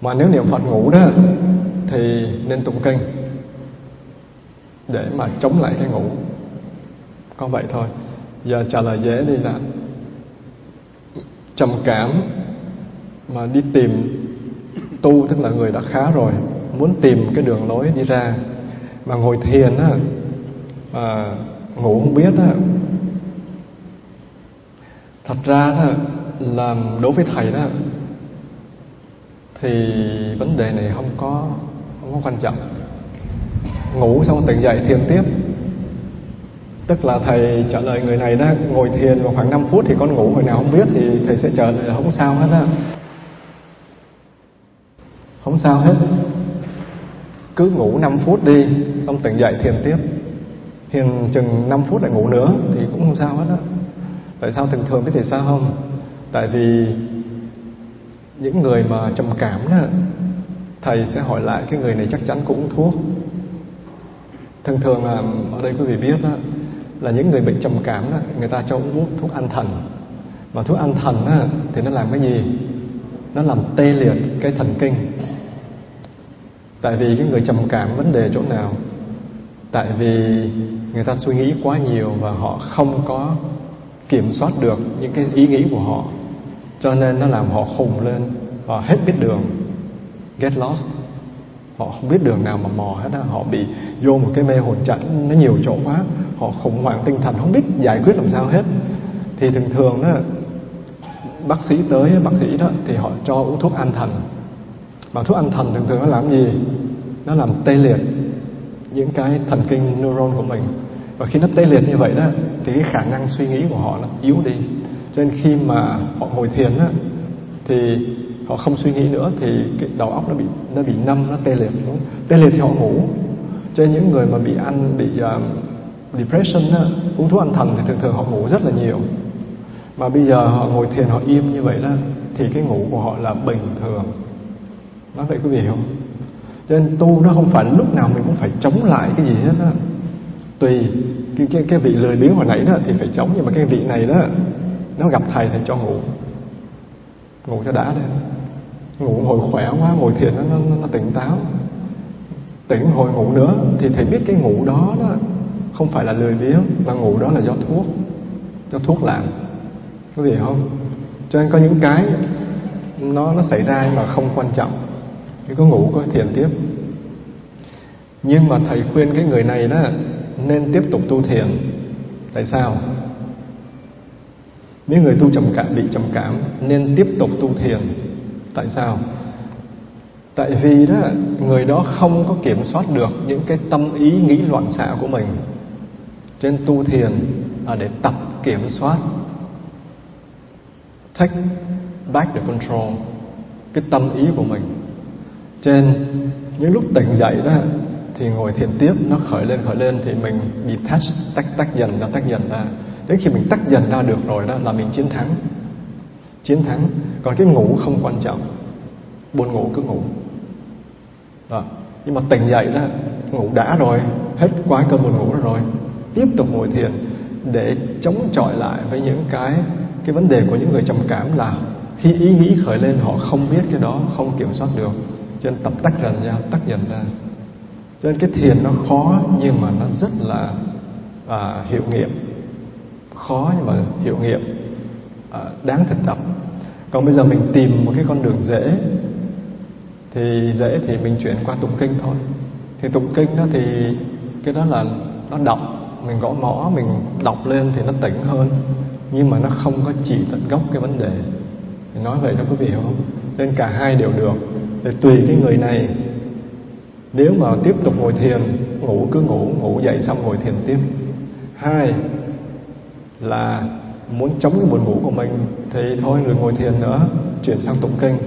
Mà nếu niệm Phật ngủ đó thì nên tụng kinh để mà chống lại cái ngủ. Có vậy thôi. Giờ trả lời dễ đi là trầm cảm mà đi tìm tu tức là người đã khá rồi muốn tìm cái đường lối đi ra. Mà ngồi thiền á à, ngủ không biết á thật ra đó là đối với thầy đó thì vấn đề này không có không có quan trọng. Ngủ xong tỉnh dậy thiền tiếp tức là thầy trả lời người này đó, ngồi thiền vào khoảng 5 phút thì con ngủ hồi nào không biết thì thầy sẽ trả lời là không sao hết á. Không sao hết. Cứ ngủ 5 phút đi, xong tỉnh dậy thiền tiếp. Thiền chừng 5 phút lại ngủ nữa thì cũng không sao hết á. Tại sao thường thường biết thì sao không? Tại vì những người mà trầm cảm đó, thầy sẽ hỏi lại cái người này chắc chắn cũng uống thuốc. Thường thường là, ở đây quý vị biết đó là những người bệnh trầm cảm đó người ta cho uống thuốc an thần. Mà thuốc an thần đó, thì nó làm cái gì? Nó làm tê liệt cái thần kinh. Tại vì cái người trầm cảm vấn đề chỗ nào? Tại vì người ta suy nghĩ quá nhiều và họ không có kiểm soát được những cái ý nghĩ của họ. Cho nên nó làm họ khùng lên họ hết biết đường get lost họ không biết đường nào mà mò hết á. Họ bị vô một cái mê hồn trận nó nhiều chỗ quá. Họ khủng hoảng tinh thần, không biết giải quyết làm sao hết. Thì thường thường đó, bác sĩ tới, bác sĩ đó, thì họ cho uống thuốc an thần. Mà thuốc an thần thường thường nó làm gì? Nó làm tê liệt những cái thần kinh neuron của mình. Và khi nó tê liệt như vậy đó, thì cái khả năng suy nghĩ của họ nó yếu đi. Cho nên khi mà họ ngồi thiền á thì họ không suy nghĩ nữa thì cái đầu óc nó bị nó bị nâm nó tê liệt xuống. Tê liệt thì họ ngủ. Cho nên những người mà bị ăn bị uh, depression á, uống thuốc an thần thì thường thường họ ngủ rất là nhiều. Mà bây giờ họ ngồi thiền họ im như vậy đó thì cái ngủ của họ là bình thường. Nói vậy quý vị hiểu không? Cho nên tu nó không phải lúc nào mình cũng phải chống lại cái gì hết á. Tùy cái, cái, cái vị lười biếng hồi nãy đó thì phải chống nhưng mà cái vị này đó nó gặp thầy thì cho ngủ ngủ cho đã đi. Ngủ hồi khỏe quá ngồi thiền nó, nó, nó tỉnh táo. Tỉnh hồi ngủ nữa thì thầy biết cái ngủ đó đó không phải là lười biếng mà ngủ đó là do thuốc do thuốc làm. Có gì không? Cho nên có những cái nó nó xảy ra mà không quan trọng. Thì có ngủ có thiền tiếp. Nhưng mà thầy khuyên cái người này đó nên tiếp tục tu thiền. Tại sao? Những người tu trầm cảm, bị trầm cảm, nên tiếp tục tu thiền. Tại sao? Tại vì đó, người đó không có kiểm soát được những cái tâm ý, nghĩ loạn xạ của mình. Trên tu thiền là để tập kiểm soát. Take back the control, cái tâm ý của mình. Trên, những lúc tỉnh dậy đó, thì ngồi thiền tiếp, nó khởi lên khởi lên, thì mình bị tách tách tách dần ra, tách dần ra đến khi mình tách dần ra được rồi đó là mình chiến thắng. Chiến thắng. Còn cái ngủ không quan trọng. Buồn ngủ cứ ngủ. Đó. nhưng mà tỉnh dậy đó ngủ đã rồi hết quá cơn buồn ngủ rồi tiếp tục ngồi thiền để chống chọi lại với những cái cái vấn đề của những người trầm cảm là khi ý nghĩ khởi lên họ không biết cái đó không kiểm soát được. Cho nên tập tách dần ra tách dần ra. Cho nên cái thiền nó khó nhưng mà nó rất là à, hiệu nghiệm khó nhưng mà hiệu nghiệm à, đáng thực tập còn bây giờ mình tìm một cái con đường dễ thì dễ thì mình chuyển qua tụng kinh thôi. Thì tụng kinh đó thì cái đó là nó đọc mình gõ mõ mình đọc lên thì nó tỉnh hơn. Nhưng mà nó không có chỉ tận gốc cái vấn đề. Thì nói vậy nó có vị hiểu không? Nên cả hai đều được. Để tùy cái người này. Nếu mà tiếp tục ngồi thiền ngủ cứ ngủ ngủ dậy xong ngồi thiền tiếp. Hai là muốn chống cái buồn ngủ của mình, thì thôi đừng ngồi thiền nữa, chuyển sang tụng kinh.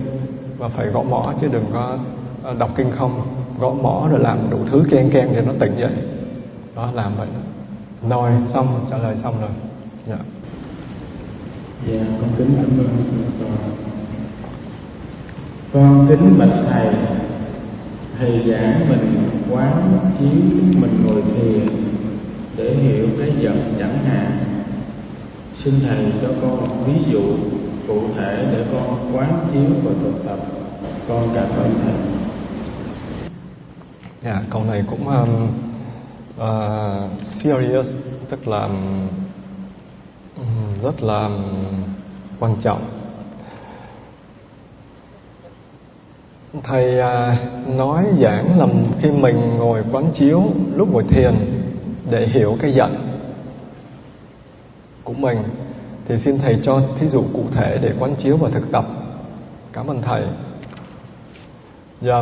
Và phải gõ mõ, chứ đừng có ờ, đọc kinh không. Gõ mõ rồi làm đủ thứ keng keng thì nó tỉnh dậy. Đó, làm vậy. Rồi xong, trả lời xong rồi. Dạ. Dạ con kính cảm ơn con con kính bạch thầy. Thầy giảng mình quán chiếu, mình ngồi thiền để hiểu cái giận chẳng hạn xin thầy cho con một ví dụ cụ thể để con quán chiếu và thực tập. Con cảm ơn thầy. Dạ, câu này cũng um, uh, serious, tức là um, rất là um, quan trọng. Thầy uh, nói giảng là khi mình ngồi quán chiếu lúc ngồi thiền để hiểu cái giận của mình thì xin thầy cho thí dụ cụ thể để quán chiếu và thực tập. Cảm ơn thầy. và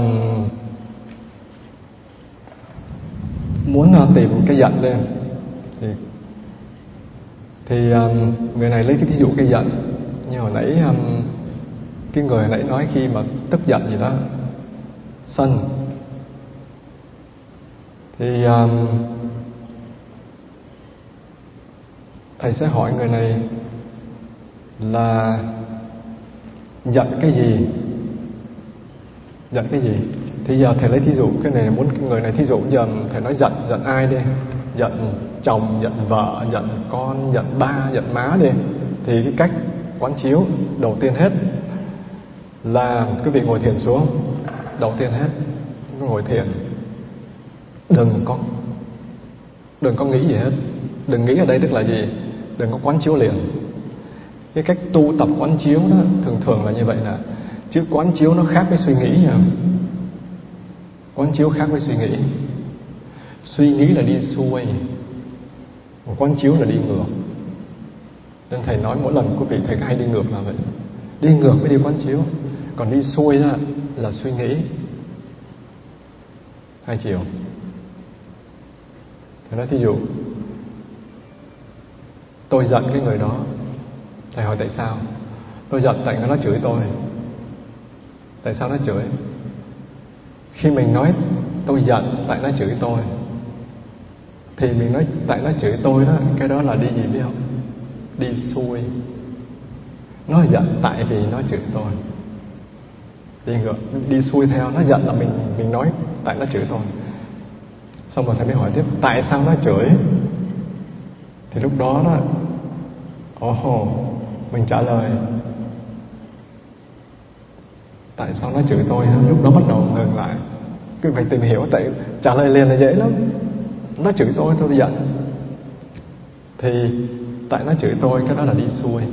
muốn à, tìm cái giận đây. Thì thì um, người này lấy cái thí dụ cái giận như hồi nãy um, cái người hồi nãy nói khi mà tức giận gì đó. Sân. Thì um, thầy sẽ hỏi người này là giận cái gì? Giận cái gì? Thì giờ thầy lấy thí dụ, cái này muốn người này thí dụ, giờ thầy nói giận giận ai đi? Giận chồng, giận vợ, giận con, giận ba, giận má đi. Thì cái cách quán chiếu đầu tiên hết là cái việc ngồi thiền xuống. Đầu tiên hết ngồi thiền. Đừng có đừng có nghĩ gì hết. Đừng nghĩ ở đây tức là gì? Đừng có quán chiếu liền. Cái cách tu tập quán chiếu đó, thường thường là như vậy nè. chứ quán chiếu nó khác với suy nghĩ nhỉ? quán chiếu khác với suy nghĩ. Suy nghĩ là đi xuôi quán chiếu là đi ngược. Nên thầy nói mỗi lần quý vị thầy hay đi ngược là vậy. Đi ngược mới đi quán chiếu. Còn đi xuôi ra là suy nghĩ. Hai chiều. Thầy nói thí dụ tôi giận cái người đó. Thầy hỏi, tại sao? Tôi giận tại nó chửi tôi. Tại sao nó chửi? Khi mình nói tôi giận tại nó chửi tôi, thì mình nói tại nó chửi tôi đó, cái đó là đi gì biết không? Đi xuôi nó giận tại vì nó chửi tôi. Đi ngược, đi xuôi theo, nó giận là mình mình nói tại nó chửi tôi. Xong rồi thầy mới hỏi tiếp, tại sao nó chửi? Thì lúc đó đó ồ oh, mình trả lời tại sao nó chửi tôi lúc đó bắt đầu ngừng lại. Cứ phải tìm hiểu tại trả lời liền là dễ lắm. Nó chửi tôi tôi giận. Thì tại nó chửi tôi cái đó là đi xuôi.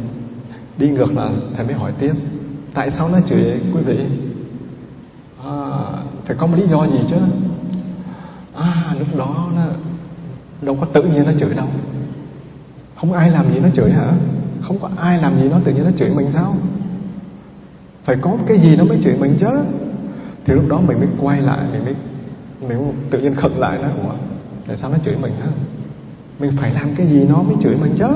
Đi ngược là thầy mới hỏi tiếp tại sao nó chửi quý vị? À, phải có một lý do gì chứ? À lúc đó nó đâu có tự nhiên nó chửi đâu không ai làm gì nó chửi hả? Không có ai làm gì nó tự nhiên nó chửi mình sao? Phải có cái gì nó mới chửi mình chứ? Thì lúc đó mình mới quay lại mình mới mình tự nhiên khẩn lại đó. Ủa, tại sao nó chửi mình hả? Mình phải làm cái gì nó mới chửi mình chứ?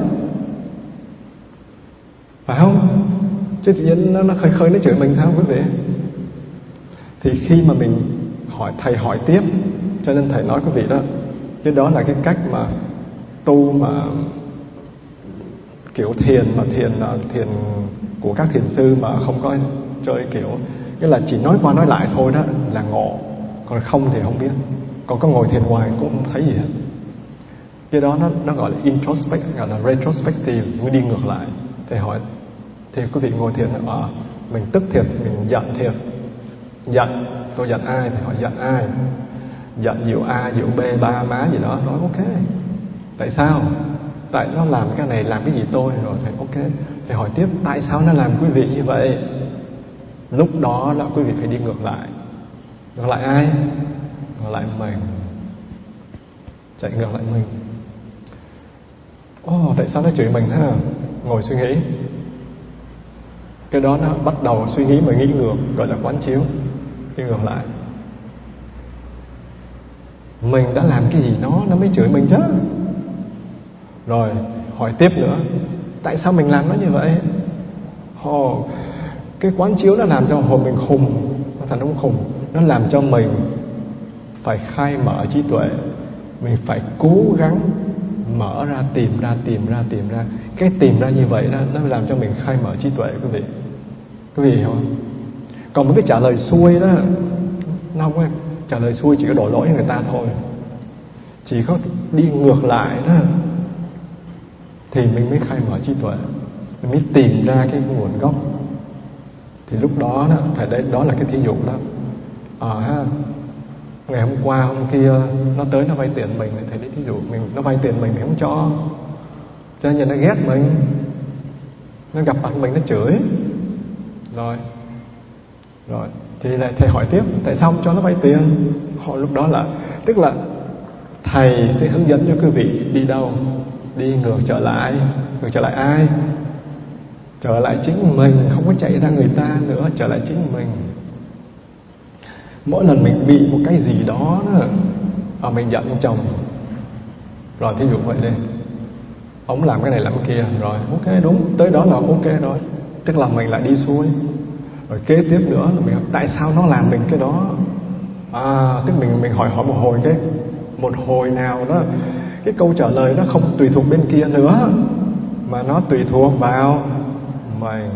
Phải không? Chứ tự nhiên nó, nó khơi khơi nó chửi mình sao quý vị? Thì khi mà mình hỏi thầy hỏi tiếp cho nên thầy nói quý vị đó cái đó là cái cách mà tu mà kiểu thiền mà thiền à, thiền của các thiền sư mà không có chơi kiểu. Nghĩa là chỉ nói qua nói lại thôi đó là ngộ. Còn không thì không biết. Còn có ngồi thiền hoài cũng không thấy gì hết. Cái đó nó nó gọi là introspect gọi là retrospective mới đi ngược lại. Thì hỏi thì quý vị ngồi thiền ở à, mình tức thiệt mình giận thiệt. Giận? Tôi giận ai? Thì hỏi giận ai? Giận diệu a diệu b ba má gì đó. Nói ok. Tại sao? Tại nó làm cái này làm cái gì tôi? Rồi thầy ok. Thầy hỏi tiếp tại sao nó làm quý vị như vậy? Lúc đó là quý vị phải đi ngược lại. Ngược lại ai? Ngược lại mình. Chạy ngược lại mình. Ồ oh, tại sao nó chửi mình ha ngồi suy nghĩ. Cái đó nó bắt đầu suy nghĩ mà nghĩ ngược gọi là quán chiếu đi ngược lại. Mình đã làm cái gì nó nó mới chửi mình chứ? Rồi hỏi tiếp nữa. Tại sao mình làm nó như vậy? Ồ cái quán chiếu nó làm cho hồn mình khùng. Nó thành ông khùng. Nó làm cho mình phải khai mở trí tuệ. Mình phải cố gắng mở ra tìm ra tìm ra tìm ra. Cái tìm ra như vậy đó nó làm cho mình khai mở trí tuệ quý vị. Quý vị hiểu không? Còn một cái trả lời xuôi đó nó không ấy. trả lời xuôi chỉ có đổ lỗi người ta thôi. Chỉ có đi ngược lại đó thì mình mới khai mở trí tuệ. Mình mới tìm ra cái nguồn gốc. Thì lúc đó đó phải đấy đó là cái thí dụ đó. À ha ngày hôm qua, hôm kia, nó tới nó vay tiền mình, thì lấy thí dụ mình, nó vay tiền mình thì không cho. Cho nên nó ghét mình. Nó gặp mặt mình, nó chửi. Rồi. Rồi. Thì lại thầy hỏi tiếp, tại sao không cho nó vay tiền? Họ lúc đó là, tức là thầy sẽ hướng dẫn cho quý vị đi đâu đi ngược trở lại. Ngược trở lại ai? Trở lại chính mình. Không có chạy ra người ta nữa. Trở lại chính mình. Mỗi lần mình bị một cái gì đó đó à, mình giận chồng. Rồi thí dụ vậy đi. Ông làm cái này làm cái kia. Rồi ok đúng. Tới đó là ok rồi. Tức là mình lại đi xuôi. Rồi kế tiếp nữa là mình tại sao nó làm mình cái đó? À tức mình mình hỏi hỏi một hồi cái một hồi nào đó cái câu trả lời nó không tùy thuộc bên kia nữa mà nó tùy thuộc vào mình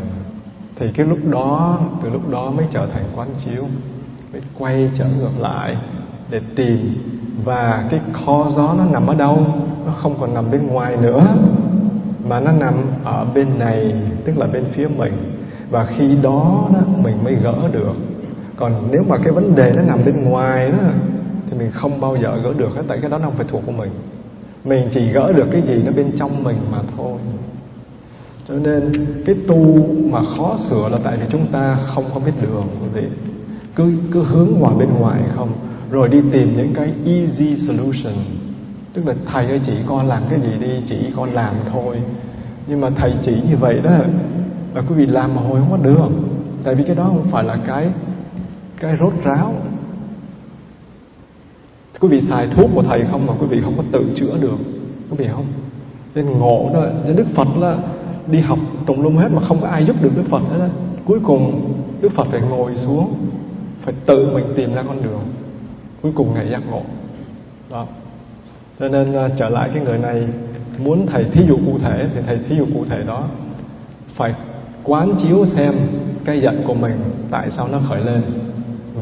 thì cái lúc đó từ lúc đó mới trở thành quán chiếu mới quay trở ngược lại để tìm. Và cái kho gió nó nằm ở đâu? Nó không còn nằm bên ngoài nữa mà nó nằm ở bên này tức là bên phía mình. Và khi đó, đó mình mới gỡ được. Còn nếu mà cái vấn đề nó nằm bên ngoài đó thì mình không bao giờ gỡ được hết tại cái đó nó không phải thuộc của mình mình chỉ gỡ được cái gì nó bên trong mình mà thôi. Cho nên cái tu mà khó sửa là tại vì chúng ta không có biết đường của gì cứ cứ hướng ngoài bên ngoài không. Rồi đi tìm những cái easy solution. Tức là thầy ơi, chỉ con làm cái gì đi, chỉ con làm thôi. Nhưng mà thầy chỉ như vậy đó, là quý vị làm mà hồi không có được. Tại vì cái đó không phải là cái cái rốt ráo quý vị xài thuốc của thầy không mà quý vị không có tự chữa được quý vị không? Nên ngộ đó đức phật là đi học tùng lum hết mà không có ai giúp được đức phật hết đó. cuối cùng đức phật phải ngồi xuống phải tự mình tìm ra con đường. Cuối cùng ngày giác ngộ. Đó. Cho nên uh, trở lại cái người này muốn thầy thí dụ cụ thể thì thầy thí dụ cụ thể đó. Phải quán chiếu xem cái giận của mình tại sao nó khởi lên.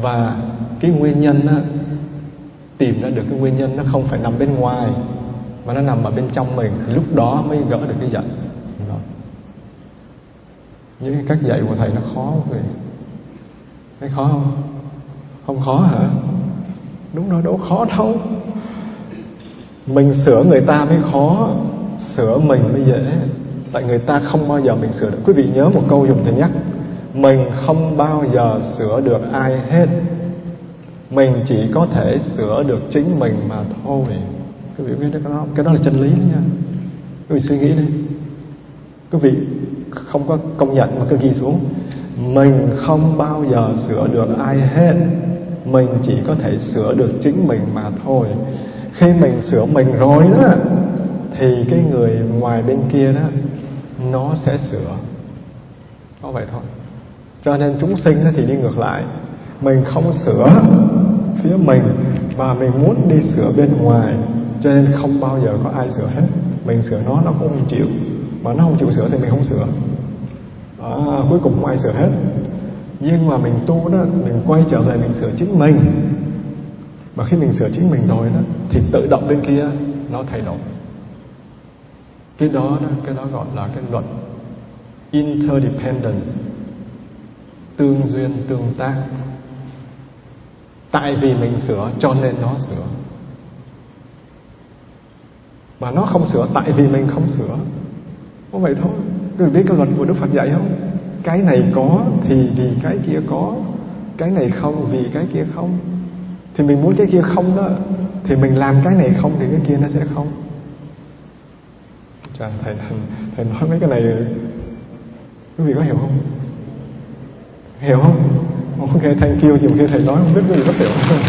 Và cái nguyên nhân á, tìm ra được cái nguyên nhân nó không phải nằm bên ngoài, mà nó nằm ở bên trong mình, thì lúc đó mới gỡ được cái giận. Đó. những cái cách dạy của thầy nó khó không thấy khó không? Không khó hả? Đúng rồi đâu khó đâu. Mình sửa người ta mới khó, sửa mình mới dễ. Tại người ta không bao giờ mình sửa được. Quý vị nhớ một câu dùng thầy nhắc, mình không bao giờ sửa được ai hết mình chỉ có thể sửa được chính mình mà thôi. Quý vị biết cái đó cái đó là chân lý đó nha. Quý vị suy nghĩ đi. Quý vị không có công nhận mà cứ ghi xuống. Mình không bao giờ sửa được ai hết. Mình chỉ có thể sửa được chính mình mà thôi. Khi mình sửa mình rồi đó, thì cái người ngoài bên kia đó, nó sẽ sửa. Có vậy thôi. Cho nên chúng sinh thì đi ngược lại mình không sửa phía mình mà mình muốn đi sửa bên ngoài cho nên không bao giờ có ai sửa hết. Mình sửa nó nó cũng không chịu. Mà nó không chịu sửa thì mình không sửa. À, cuối cùng không ai sửa hết. Nhưng mà mình tu đó mình quay trở về mình sửa chính mình. Mà khi mình sửa chính mình rồi đó thì tự động bên kia nó thay đổi. Cái đó đó cái đó gọi là cái luật interdependence tương duyên tương tác tại vì mình sửa cho nên nó sửa. Mà nó không sửa tại vì mình không sửa. Có vậy thôi. Cứ biết cái luật của đức phật dạy không? Cái này có thì vì cái kia có. Cái này không vì cái kia không. Thì mình muốn cái kia không đó thì mình làm cái này không thì cái kia nó sẽ không. Chà, thầy, thầy thầy nói mấy cái này quý vị có hiểu không? Hiểu không? Ok thank you. Nhiều khi thầy nói không biết quý vị có hiểu. Không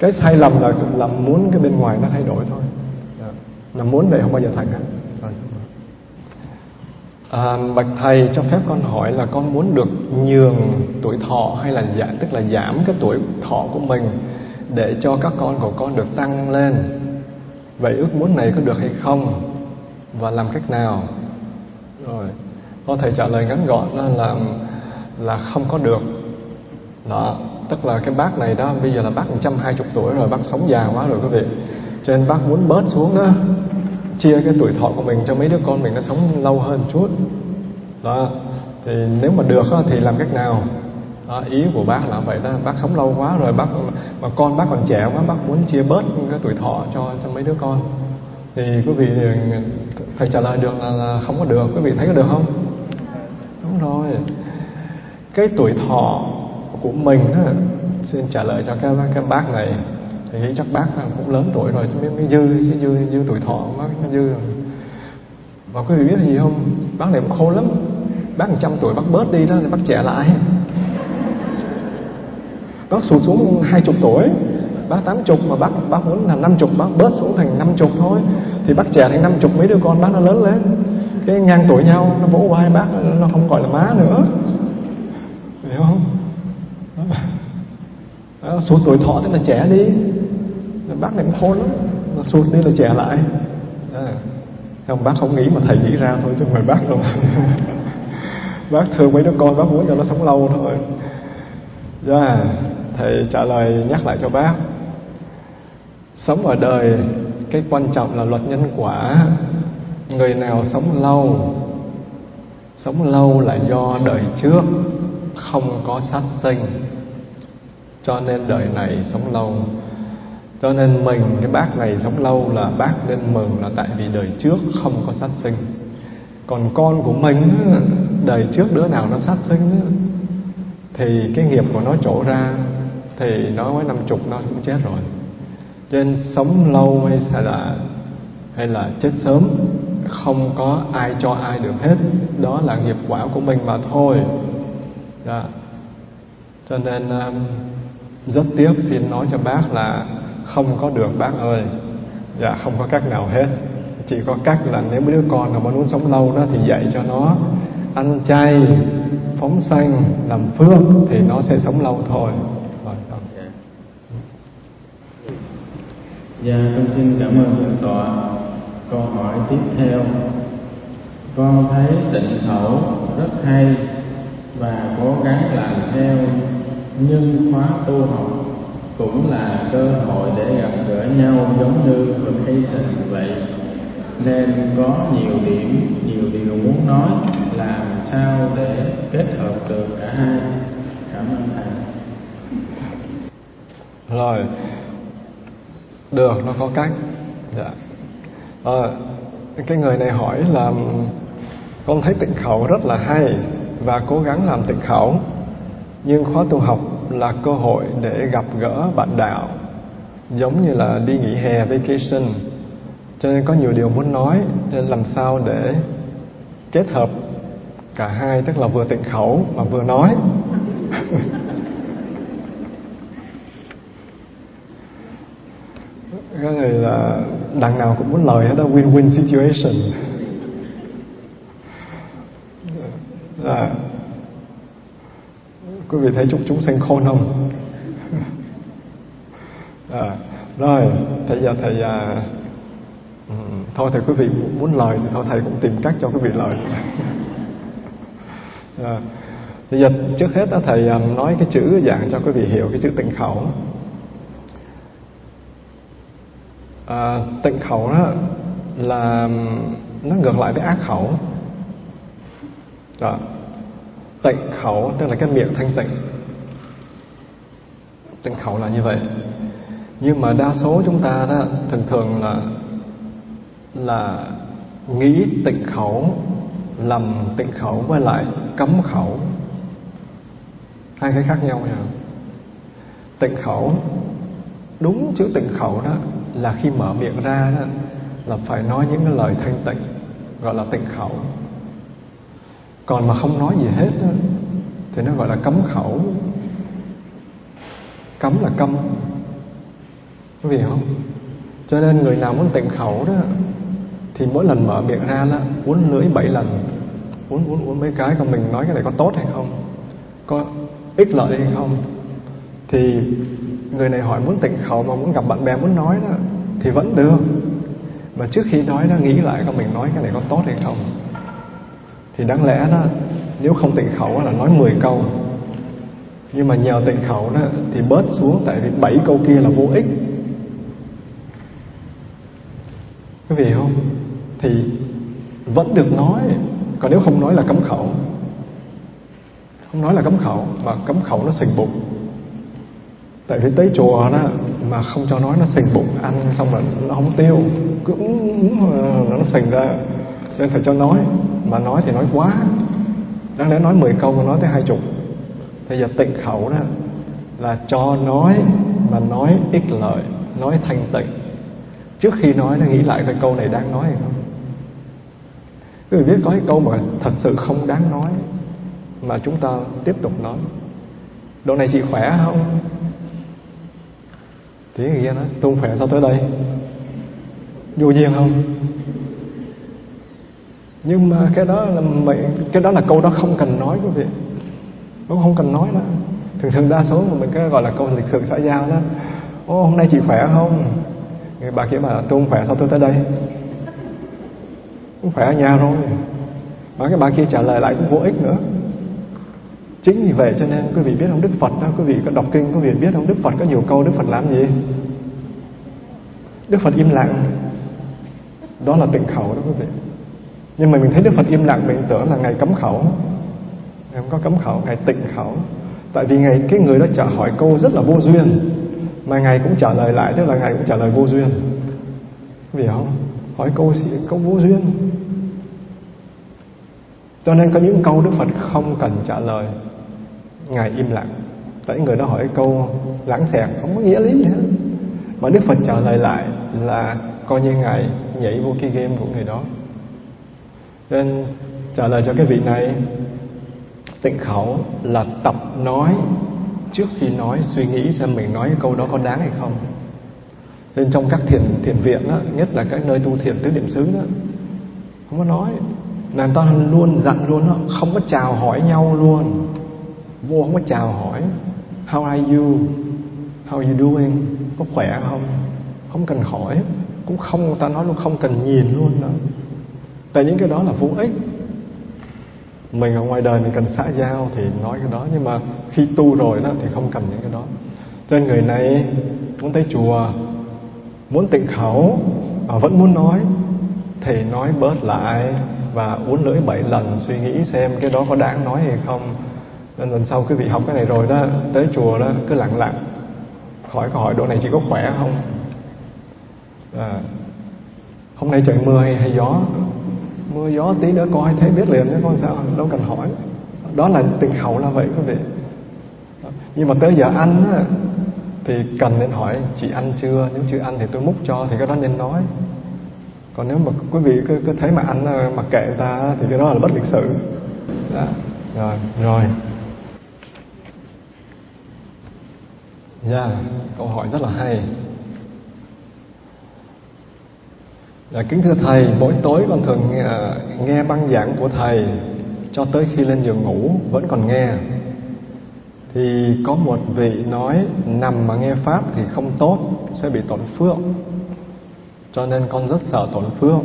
cái sai lầm là là muốn cái bên ngoài nó thay đổi thôi. Yeah. là muốn vậy không bao giờ thành à? hết À, bạch thầy cho phép con hỏi là con muốn được nhường tuổi thọ hay là giảm tức là giảm cái tuổi thọ của mình để cho các con của con được tăng lên? Vậy ước muốn này có được hay không? Và làm cách nào? Rồi có thầy trả lời ngắn gọn đó là là không có được. Đó tức là cái bác này đó bây giờ là bác 120 tuổi rồi bác sống già quá rồi quý vị. Cho nên bác muốn bớt xuống đó chia cái tuổi thọ của mình cho mấy đứa con mình nó sống lâu hơn chút. Đó thì nếu mà được đó, thì làm cách nào? Đó, ý của bác là vậy đó bác sống lâu quá rồi bác mà con bác còn trẻ quá bác muốn chia bớt cái tuổi thọ cho cho mấy đứa con. Thì quý vị thầy trả lời được là, là không có được quý vị thấy có được không? Rồi cái tuổi thọ của mình đó, xin trả lời cho các các bác này. Thì chắc bác cũng lớn tuổi rồi chứ mới dư chứ dư dư tuổi thọ bác dư rồi. Và quý vị biết gì không? Bác này cũng khô lắm. Bác một trăm tuổi bác bớt đi đó thì bác trẻ lại. Bác sụt xuống hai chục tuổi. Bác tám chục mà bác bác muốn là năm chục bác bớt xuống thành năm chục thôi. Thì bác trẻ thành năm chục mấy đứa con bác nó lớn lên cái ngang tuổi nhau nó vỗ vai bác nó không gọi là má nữa. Hiểu không? Đó, ờ, sụt tuổi thọ tức là trẻ đi. Bác này cũng khôn lắm nó sụt đi là trẻ lại. Ờ, Đó. không bác không nghĩ mà thầy nghĩ ra thôi chứ mời bác đâu. Bác thương mấy đứa con bác muốn cho nó sống lâu thôi. Yeah. thầy trả lời nhắc lại cho bác. Sống ở đời cái quan trọng là luật nhân quả người nào sống lâu sống lâu là do đời trước không có sát sinh. Cho nên đời này sống lâu. Cho nên mình, cái bác này sống lâu là bác nên mừng là tại vì đời trước không có sát sinh. Còn con của mình đời trước đứa nào nó sát sinh thì cái nghiệp của nó trổ ra, thì nó mới năm chục nó cũng chết rồi. Cho nên sống lâu hay là hay là chết sớm không có ai cho ai được hết đó là nghiệp quả của mình mà thôi đó. Cho nên um, rất tiếc xin nói cho bác là không có được bác ơi dạ không có cách nào hết chỉ có cách là nếu đứa con nào mà muốn sống lâu đó thì dạy cho nó ăn chay phóng sanh làm phước thì nó sẽ sống lâu thôi rồi không. dạ. dạ con xin cảm ơn thượng tọa câu hỏi tiếp theo. Con thấy tịnh khẩu rất hay và cố gắng làm theo, nhưng khóa tu học cũng là cơ hội để gặp gỡ nhau giống như vacation vậy. Nên có nhiều điểm, nhiều điều muốn nói, làm sao để kết hợp được cả hai. Cảm ơn thầy. Rồi. Được, nó có cách. Dạ à, cái người này hỏi là con thấy tịnh khẩu rất là hay và cố gắng làm tịnh khẩu nhưng khóa tu học là cơ hội để gặp gỡ bạn đạo giống như là đi nghỉ hè vacation. Cho nên có nhiều điều muốn nói cho nên làm sao để kết hợp cả hai tức là vừa tịnh khẩu mà vừa nói. có người là đằng nào cũng muốn lời hết đó win-win situation. À, quý vị thấy chúng chúng sanh khôn không? À, rồi thầy giờ thầy à, thôi thầy quý vị muốn lời thì thôi thầy cũng tìm cách cho quý vị lời. À, bây giờ trước hết đó thầy à, nói cái chữ dạng cho quý vị hiểu cái chữ tịnh khẩu. À, tịnh khẩu đó là nó ngược lại với ác khẩu. Đó. Tịnh khẩu tức là cái miệng thanh tịnh. Tịnh khẩu là như vậy. Nhưng mà đa số chúng ta đó thường thường là là nghĩ tịnh khẩu lầm tịnh khẩu với lại cấm khẩu. Hai cái khác nhau nha. Tịnh khẩu đúng chữ tịnh khẩu đó là khi mở miệng ra đó là phải nói những cái lời thanh tịnh gọi là tịnh khẩu. Còn mà không nói gì hết đó, thì nó gọi là cấm khẩu. Cấm là câm có vì không? Cho nên người nào muốn tịnh khẩu đó thì mỗi lần mở miệng ra là uốn lưỡi bảy lần uốn uốn uốn mấy cái còn mình nói cái này có tốt hay không? Có ích lợi hay không? Thì người này hỏi muốn tịnh khẩu mà muốn gặp bạn bè muốn nói đó, thì vẫn được. Mà trước khi nói đó, nghĩ lại coi mình nói cái này có tốt hay không? Thì đáng lẽ đó, nếu không tịnh khẩu là nói 10 câu. Nhưng mà nhờ tịnh khẩu đó thì bớt xuống, tại vì bảy câu kia là vô ích. Quý vị không? Thì vẫn được nói, còn nếu không nói là cấm khẩu. Không nói là cấm khẩu, mà cấm khẩu nó sình bụng tại vì tới chùa đó, mà không cho nói nó sình bụng, ăn xong rồi nó không tiêu. Cứ ờ, nó sình ra, nên phải cho nói. Mà nói thì nói quá. Đáng lẽ nói 10 câu mà nói tới hai chục. Bây giờ tịnh khẩu đó, là cho nói mà nói ích lợi nói thanh tịnh. Trước khi nói nó nghĩ lại cái câu này đáng nói hay không. Quý vị biết có cái câu mà thật sự không đáng nói, mà chúng ta tiếp tục nói. Độ này chị khỏe không? Thì người kia nói tôi không khỏe sao tới đây. Vô duyên không. Nhưng mà cái đó là mày, cái đó là câu đó không cần nói quý vị. Cũng không cần nói đó. Thường thường đa số mà mình cái gọi là câu lịch sự xã giao đó. Ô hôm nay chị khỏe không? Người bà kia bảo tôi không khỏe sao tôi tới đây? Không khỏe ở nhà rồi. Mà cái bà kia trả lời lại cũng vô ích nữa chính vì vậy cho nên quý vị biết không? Đức phật đó, quý vị có đọc kinh, quý vị biết không? Đức phật có nhiều câu đức phật làm gì? Đức phật im lặng. Đó là tịnh khẩu đó quý vị. Nhưng mà mình thấy đức phật im lặng, mình tưởng là ngày cấm khẩu. Ngày không có cấm khẩu ngày tịnh khẩu. Tại vì ngày cái người đó trả hỏi câu rất là vô duyên. Mà ngài cũng trả lời lại, tức là ngài cũng trả lời vô duyên. Vì không? Hỏi câu câu vô duyên. Cho nên có những câu đức phật không cần trả lời ngài im lặng. Tại người đó hỏi câu lãng xẹt không có nghĩa lý gì hết. Mà đức phật trả lời lại là coi như ngài nhảy vô cái game của người đó. Nên trả lời cho cái vị này tịnh khẩu là tập nói trước khi nói suy nghĩ xem mình nói cái câu đó có đáng hay không. Nên trong các thiền thiền viện đó, nhất là các nơi tu thiền tứ niệm xứ đó không có nói. Là ta luôn dặn luôn đó không có chào hỏi nhau luôn vô không có chào hỏi, how are you? How are you doing? Có khỏe không? Không cần hỏi, cũng không, người ta nói luôn không cần nhìn luôn đó. Tại những cái đó là vô ích. Mình ở ngoài đời mình cần xã giao thì nói cái đó, nhưng mà khi tu rồi đó thì không cần những cái đó. Cho nên người này muốn tới chùa, muốn tịnh khẩu, mà vẫn muốn nói, thì nói bớt lại và uốn lưỡi bảy lần suy nghĩ xem cái đó có đáng nói hay không nên lần sau quý vị học cái này rồi đó tới chùa đó cứ lặng lặng. Hỏi câu hỏi độ này chị có khỏe không? À, hôm nay trời mưa hay, hay gió? Mưa gió tí nữa coi thấy biết liền chứ con sao đâu cần hỏi. Đó là tình hậu là vậy quý vị. Nhưng mà tới giờ ăn á, thì cần nên hỏi chị ăn chưa? Nếu chưa ăn thì tôi múc cho thì cái đó nên nói. Còn nếu mà quý vị cứ, cứ thấy mà ăn ờ, mặc kệ người ta thì cái đó là bất lịch sự. Đó. rồi rồi. Dạ yeah, câu hỏi rất là hay Dạ, kính thưa thầy, mỗi tối con thường nghe, à, nghe băng giảng của thầy cho tới khi lên giường ngủ vẫn còn nghe. Thì có một vị nói nằm mà nghe pháp thì không tốt, sẽ bị tổn phước. Cho nên con rất sợ tổn phước.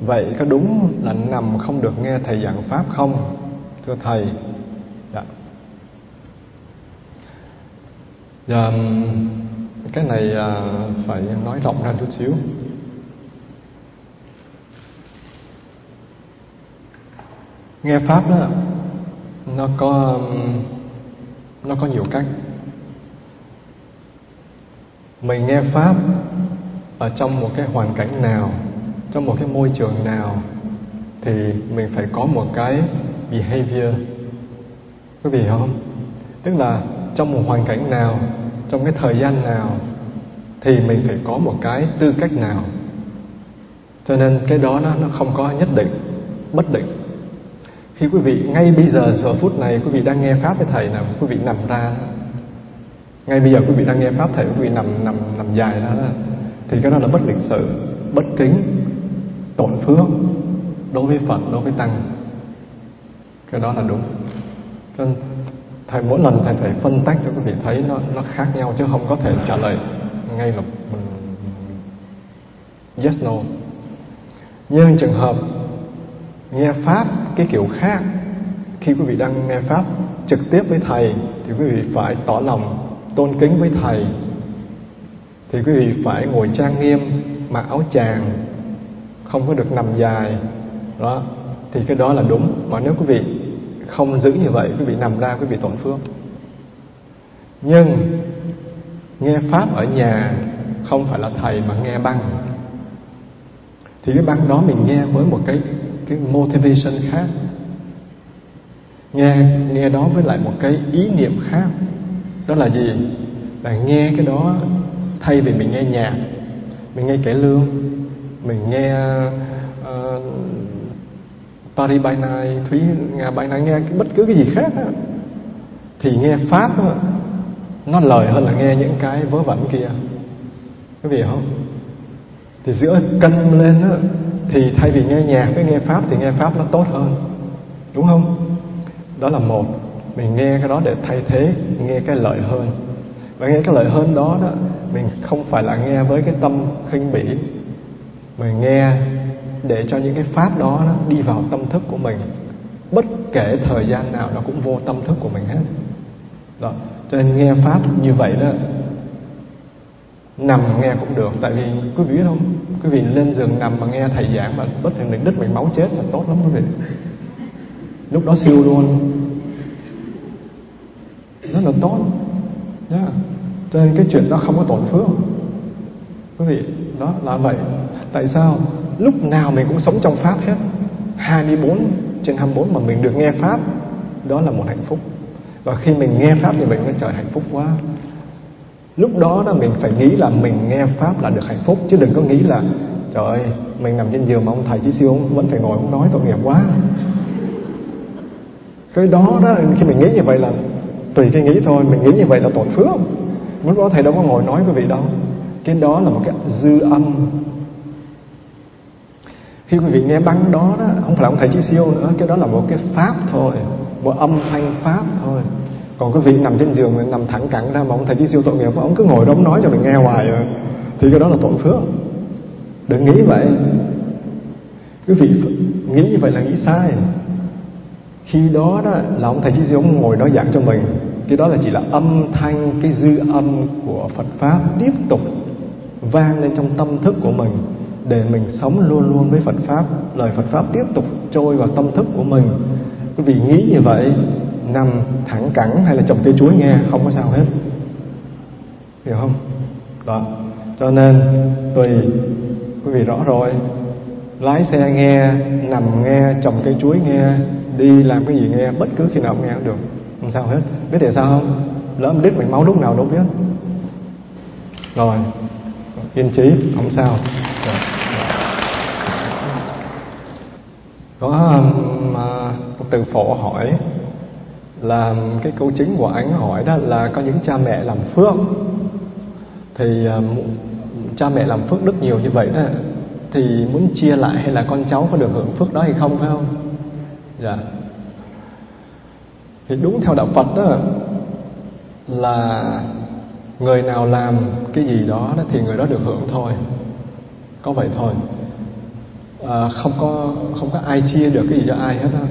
Vậy có đúng là nằm không được nghe thầy giảng pháp không? Thưa thầy. Dạ. Dạ, cái này à, phải nói rộng ra chút xíu. nghe pháp đó nó có nó có nhiều cách. Mình nghe pháp ở trong một cái hoàn cảnh nào trong một cái môi trường nào thì mình phải có một cái behavior. Quý vị không? Tức là trong một hoàn cảnh nào trong cái thời gian nào thì mình phải có một cái tư cách nào. Cho nên cái đó nó nó không có nhất định bất định. Khi quý vị ngay bây giờ giờ phút này quý vị đang nghe pháp với thầy nào quý vị nằm ra ngay bây giờ quý vị đang nghe pháp thầy quý vị nằm nằm nằm dài ra đó, thì cái đó là bất lịch sự bất kính tổn phước đối với phật đối với tăng. Cái đó là đúng. Cho nên thầy, mỗi lần thầy phải phân tách cho quý vị thấy nó nó khác nhau chứ không có thể trả lời ngay là mình yes, no. Nhưng trường hợp nghe pháp cái kiểu khác, khi quý vị đang nghe pháp trực tiếp với thầy thì quý vị phải tỏ lòng tôn kính với thầy. Thì quý vị phải ngồi trang nghiêm, mặc áo chàng, không có được nằm dài. Đó, thì cái đó là đúng. Mà nếu quý vị không giữ như vậy, quý vị nằm ra, quý vị tổn phước. Nhưng nghe pháp ở nhà không phải là thầy mà nghe băng. Thì cái băng đó mình nghe với một cái cái motivation khác. Nghe nghe đó với lại một cái ý niệm khác. Đó là gì? Là nghe cái đó thay vì mình nghe nhạc, mình nghe cải lương, mình nghe Pari bài này Thúy Ngà bài này nghe bất cứ cái gì khác á, thì nghe pháp đó, nó lời hơn là nghe những cái vớ vẩn kia. Quý vị không? Thì giữa cân lên đó thì thay vì nghe nhạc với nghe pháp thì nghe pháp nó tốt hơn đúng không? Đó là một mình nghe cái đó để thay thế nghe cái lợi hơn. Và nghe cái lợi hơn đó đó mình không phải là nghe với cái tâm khinh bỉ. Mình nghe để cho những cái pháp đó, nó đi vào tâm thức của mình. Bất kể thời gian nào nó cũng vô tâm thức của mình hết. Đó. Cho nên nghe pháp như vậy đó nằm nghe cũng được. Tại vì quý vị biết không? Quý vị lên giường nằm mà nghe thầy giảng mà bất thường định đứt mạch máu chết là tốt lắm quý vị. Lúc đó siêu luôn. Rất là tốt. Yeah. cho nên cái chuyện đó không có tổn phước quý vị đó là vậy. Tại sao? Lúc nào mình cũng sống trong pháp hết. 24 trên 24 mà mình được nghe pháp, đó là một hạnh phúc. Và khi mình nghe pháp thì mình mới trời hạnh phúc quá. Lúc đó đó mình phải nghĩ là mình nghe pháp là được hạnh phúc, chứ đừng có nghĩ là, trời ơi, mình nằm trên giường mà ông thầy chỉ siêu ông vẫn phải ngồi ông nói tội nghiệp quá. Cái đó đó, khi mình nghĩ như vậy là tùy cái nghĩ thôi, mình nghĩ như vậy là tổn phước. Lúc đó thầy đâu có ngồi nói quý vị đâu cái đó là một cái dư âm khi quý vị nghe băng đó đó, không phải là ông thầy chí siêu nữa, cái đó là một cái pháp thôi, một âm thanh pháp thôi. Còn quý vị nằm trên giường mình nằm thẳng cẳng ra mà ông thầy chí siêu tội nghiệp ông cứ ngồi đó ông nói cho mình nghe hoài rồi thì cái đó là tội phước. Đừng nghĩ vậy. Quý vị nghĩ như vậy là nghĩ sai. Khi đó đó là ông thầy chí siêu ông ngồi đó giảng cho mình. Cái đó là chỉ là âm thanh, cái dư âm của Phật pháp tiếp tục vang lên trong tâm thức của mình để mình sống luôn luôn với Phật pháp, lời Phật pháp tiếp tục trôi vào tâm thức của mình. Quý vị nghĩ như vậy, nằm thẳng cẳng hay là trồng cây chuối nghe, không có sao hết. Hiểu không? Đó. Cho nên, tùy, quý vị rõ rồi. Lái xe nghe, nằm nghe trồng cây chuối nghe, đi làm cái gì nghe, bất cứ khi nào cũng nghe cũng được. Không sao hết. Biết tại sao không? Lỡ mình đứt mạch máu lúc nào đâu biết. Rồi yên trí không sao. Có um, một từ phổ hỏi là cái câu chính của anh hỏi đó là có những cha mẹ làm phước. Thì um, cha mẹ làm phước đức nhiều như vậy đó thì muốn chia lại hay là con cháu có được hưởng phước đó hay không phải không? Dạ. Thì đúng theo đạo Phật đó là người nào làm cái gì đó, thì người đó được hưởng thôi. Có vậy thôi. À, không có không có ai chia được cái gì cho ai hết á.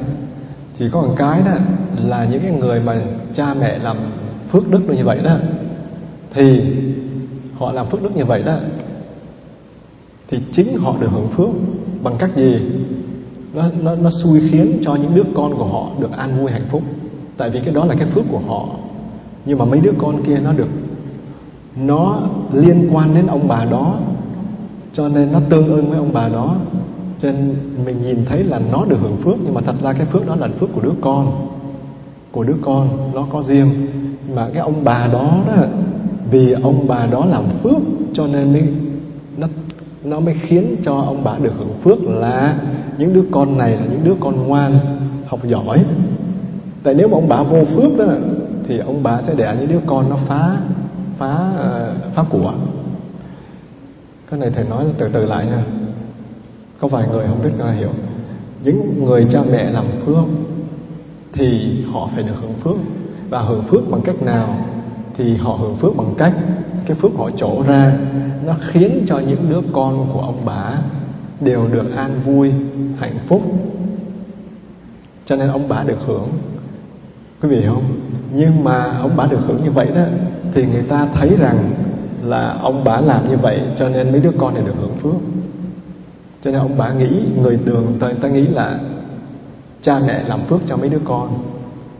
chỉ có một cái đó là những cái người mà cha mẹ làm phước đức như vậy đó thì họ làm phước đức như vậy đó thì chính họ được hưởng phước. Bằng cách gì? Nó nó nó xui khiến cho những đứa con của họ được an vui hạnh phúc. Tại vì cái đó là cái phước của họ. Nhưng mà mấy đứa con kia nó được nó liên quan đến ông bà đó, cho nên nó tương ưng với ông bà đó. Cho nên mình nhìn thấy là nó được hưởng phước, nhưng mà thật ra cái phước đó là phước của đứa con, của đứa con, nó có riêng. Mà cái ông bà đó đó, vì ông bà đó làm phước, cho nên mới, nó nó mới khiến cho ông bà được hưởng phước là những đứa con này là những đứa con ngoan, học giỏi. Tại nếu mà ông bà vô phước đó, thì ông bà sẽ đẻ những đứa con nó phá phá ờ, pháp của. Cái này thầy nói từ từ lại nha. Có vài người không biết người hiểu. Những người cha mẹ làm phước thì họ phải được hưởng phước. Và hưởng phước bằng cách nào thì họ hưởng phước bằng cách cái phước họ trổ ra nó khiến cho những đứa con của ông bà đều được an vui, hạnh phúc. Cho nên ông bà được hưởng quý vị không? Nhưng mà ông bà được hưởng như vậy đó, thì người ta thấy rằng là ông bà làm như vậy cho nên mấy đứa con này được hưởng phước. Cho nên ông bà nghĩ, người thường người ta nghĩ là cha mẹ làm phước cho mấy đứa con.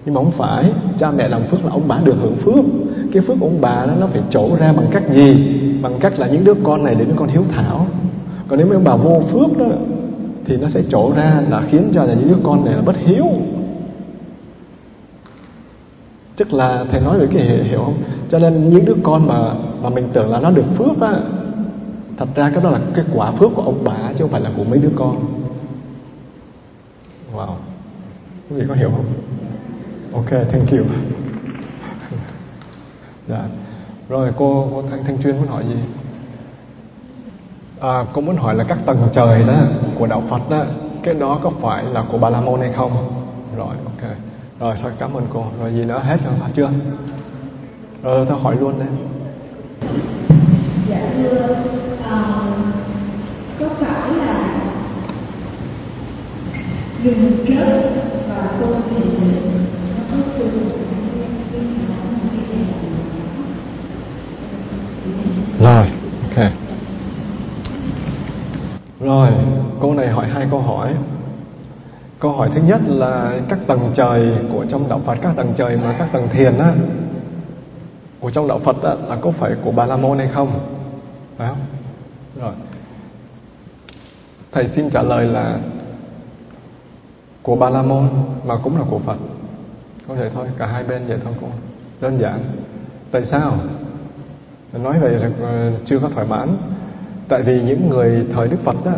Nhưng mà không phải, cha mẹ làm phước là ông bà được hưởng phước. Cái phước của ông bà đó, nó phải trổ ra bằng cách gì? Bằng cách là những đứa con này để đứa con hiếu thảo. Còn nếu mấy ông bà vô phước đó, thì nó sẽ trổ ra là khiến cho là những đứa con này là bất hiếu tức là thầy nói về cái hiểu, không? Cho nên những đứa con mà mà mình tưởng là nó được phước á thật ra cái đó là cái quả phước của ông bà chứ không phải là của mấy đứa con. Wow. Quý vị có hiểu không? Ok thank you. Dạ. Rồi cô cô thanh thanh chuyên muốn hỏi gì? À, cô muốn hỏi là các tầng trời đó của đạo phật đó cái đó có phải là của bà la môn hay không? Rồi ok rồi sao cảm ơn cô? Rồi gì nữa? Hết rồi chưa? Rồi tôi hỏi luôn đấy dạ thưa à, có phải là dùng chết và tu thì nó có rồi ok. Rồi cô này hỏi hai câu hỏi câu hỏi thứ nhất là các tầng trời của trong đạo phật, các tầng trời mà các tầng thiền á, của trong đạo phật á, là có phải của bà la môn hay không? Phải không? Rồi. Thầy xin trả lời là của bà la môn, mà cũng là của phật. Có vậy thôi, cả hai bên vậy thôi cô. Đơn giản. Tại sao? Nói vậy là ờ, chưa có thỏa mãn. Tại vì những người thời đức phật đó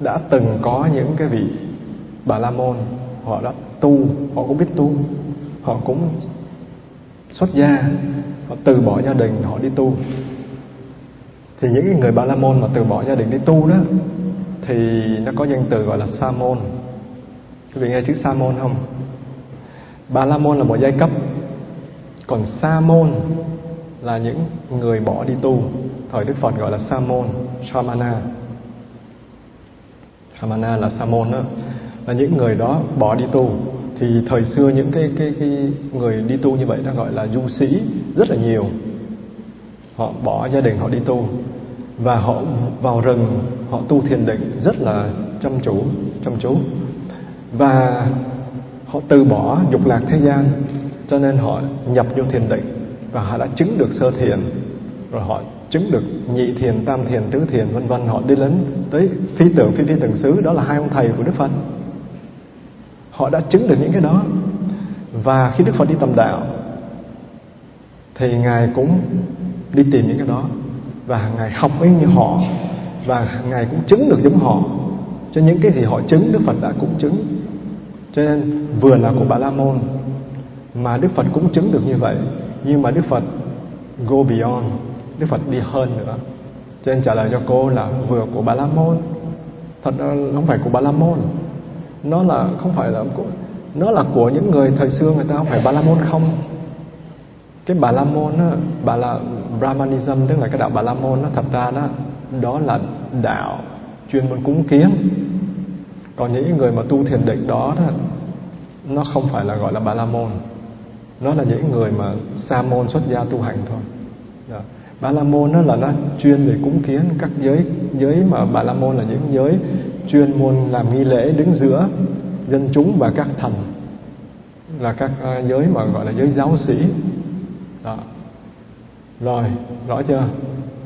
đã từng có những cái vị bà la môn họ đã tu, họ cũng biết tu. Họ cũng xuất gia, họ từ bỏ gia đình, họ đi tu. Thì những cái người bà la môn mà từ bỏ gia đình đi tu đó, thì nó có danh từ gọi là sa môn quý vị nghe chữ sa môn không? Bà la môn là một giai cấp. Còn sa môn là những người bỏ đi tu. Thời đức phật gọi là sa môn samana. Samana là sa môn đó là những người đó bỏ đi tu thì thời xưa những cái cái cái người đi tu như vậy đã gọi là du sĩ rất là nhiều. Họ bỏ gia đình, họ đi tu và họ vào rừng, họ tu thiền định rất là chăm chú chăm chú. Và họ từ bỏ dục lạc thế gian, cho nên họ nhập vô thiền định. Và họ đã chứng được sơ thiền. Rồi họ chứng được nhị thiền, tam thiền, tứ thiền, vân vân. Họ đi đến tới phi tưởng phi phi tưởng xứ đó là hai ông thầy của đức phật họ đã chứng được những cái đó. Và khi đức phật đi tầm đạo, thì ngài cũng đi tìm những cái đó. Và ngài học với như họ. Và ngài cũng chứng được giống họ. Cho những cái gì họ chứng, đức phật đã cũng chứng. Cho nên, vừa là của bà la môn, mà đức phật cũng chứng được như vậy. Nhưng mà đức phật go beyond. Đức phật đi hơn nữa. Cho nên trả lời cho cô là vừa của bà la môn. Thật ra không phải của bà la môn nó là, không phải là của, nó là của những người thời xưa, người ta không phải bà la môn không? Cái bà la môn á, bà là brahmanism, tức là cái đạo bà la môn nó thật ra đó đó là đạo chuyên môn cúng kiến. Còn những người mà tu thiền định đó đó, nó không phải là gọi là bà la môn nó là những người mà sa môn xuất gia tu hành thôi. Dạ. Yeah. Bà la môn đó là nó chuyên về cúng kiến các giới giới mà bà la môn là những giới chuyên môn làm nghi lễ đứng giữa dân chúng và các thần là các à, giới mà gọi là giới giáo sĩ. Đó. Rồi rõ chưa?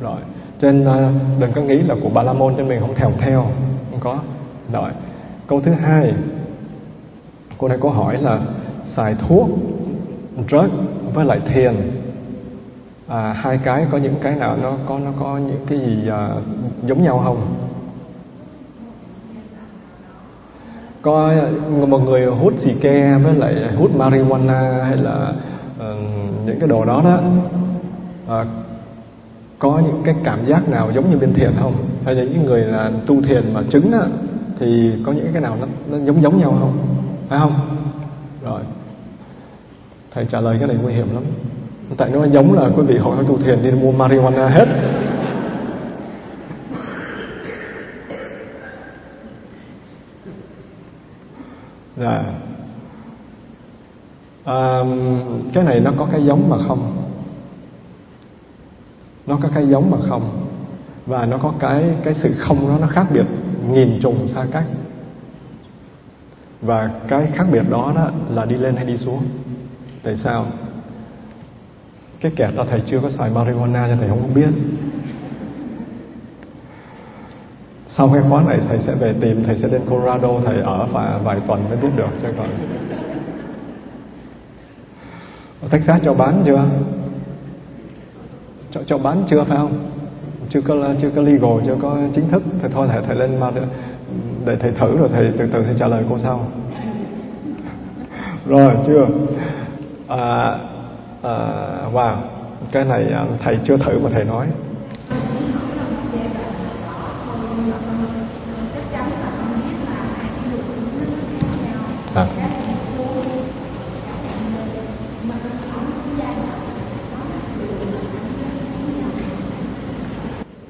Rồi. Trên à, đừng có nghĩ là của bà la môn cho mình không theo theo không có. Rồi. Câu thứ hai cô này có hỏi là xài thuốc drug với lại thiền. À, hai cái có những cái nào nó có nó có những cái gì à, giống nhau không? Có ờ, một người hút xì ke với lại hút marijuana hay là uh, những cái đồ đó đó. Uh, có những cái cảm giác nào giống như bên thiền không? Hay là những người là tu thiền mà chứng đó, thì có những cái nào nó, nó giống giống nhau không? Phải không? Rồi. Thầy trả lời cái này nguy hiểm lắm. Tại nó giống là quý vị hỏi tu thiền đi mua marijuana hết. Dạ à, cái này nó có cái giống mà không? Nó có cái giống mà không? Và nó có cái cái sự không đó nó khác biệt nghìn trùng xa cách. Và cái khác biệt đó, đó là đi lên hay đi xuống? Tại sao? Cái kẹt đó thầy chưa có xài marijuana cho thầy không biết sau cái khóa này thầy sẽ về tìm thầy sẽ đến Colorado thầy ở và vài tuần mới biết được chứ còn. Ở Texas cho bán chưa? Cho, cho bán chưa phải không? Chưa có chưa có legal chưa có chính thức. Thì thôi thầy thầy lên mà để thầy thử rồi thầy từ từ thầy trả lời cô sau. Rồi chưa? À, à, wow cái này à, thầy chưa thử mà thầy nói à.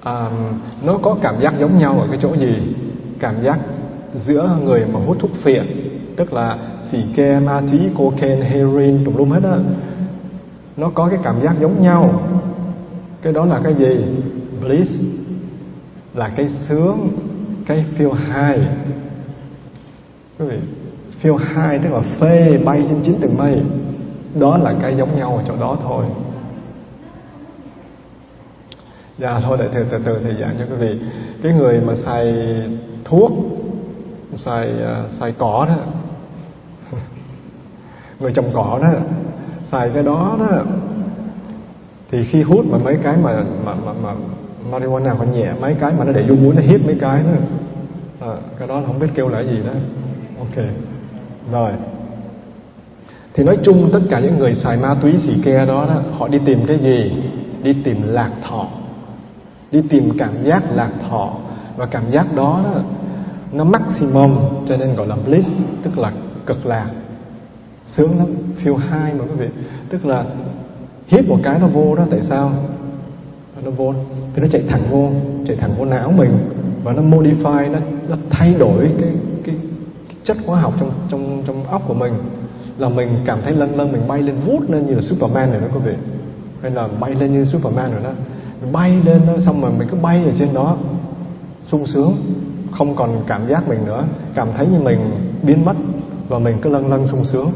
À, nó có cảm giác giống nhau ở cái chỗ gì? Cảm giác giữa người mà hút thuốc phiện tức là xì ke ma túy cocaine heroin tùm lum hết á. Nó có cái cảm giác giống nhau. Cái đó là cái gì? Bliss là cái sướng cái feel high. Quý vị feel high tức là phê bay trên chín tầng mây. Đó là cái giống nhau ở chỗ đó thôi dạ thôi để từ từ từ thầy giảng cho quý vị. Cái người mà xài thuốc xài uh, xài cỏ đó người trồng cỏ đó xài cái đó đó thì khi hút mà mấy cái mà mà mà, mà marijuana còn nhẹ mấy cái mà nó để vô mũi nó hít mấy cái nữa à, cái đó không biết kêu là gì đó. Ok. Rồi. Thì nói chung tất cả những người xài ma túy xì ke đó, đó họ đi tìm cái gì? Đi tìm lạc thọ đi tìm cảm giác lạc thọ. Và cảm giác đó, đó nó maximum cho nên gọi là bliss tức là cực lạc. Sướng lắm feel high mà quý vị. Tức là hít một cái nó vô đó tại sao? Nó vô thì nó chạy thẳng vô chạy thẳng vô não mình. Và nó modify nó nó thay đổi cái cái, cái chất hóa học trong trong trong óc của mình. Là mình cảm thấy lân lân mình bay lên vút lên như là Superman rồi đó quý vị. Hay là bay lên như Superman rồi đó mình bay lên đó xong rồi mình cứ bay ở trên đó sung sướng không còn cảm giác mình nữa cảm thấy như mình biến mất và mình cứ lân lân sung sướng.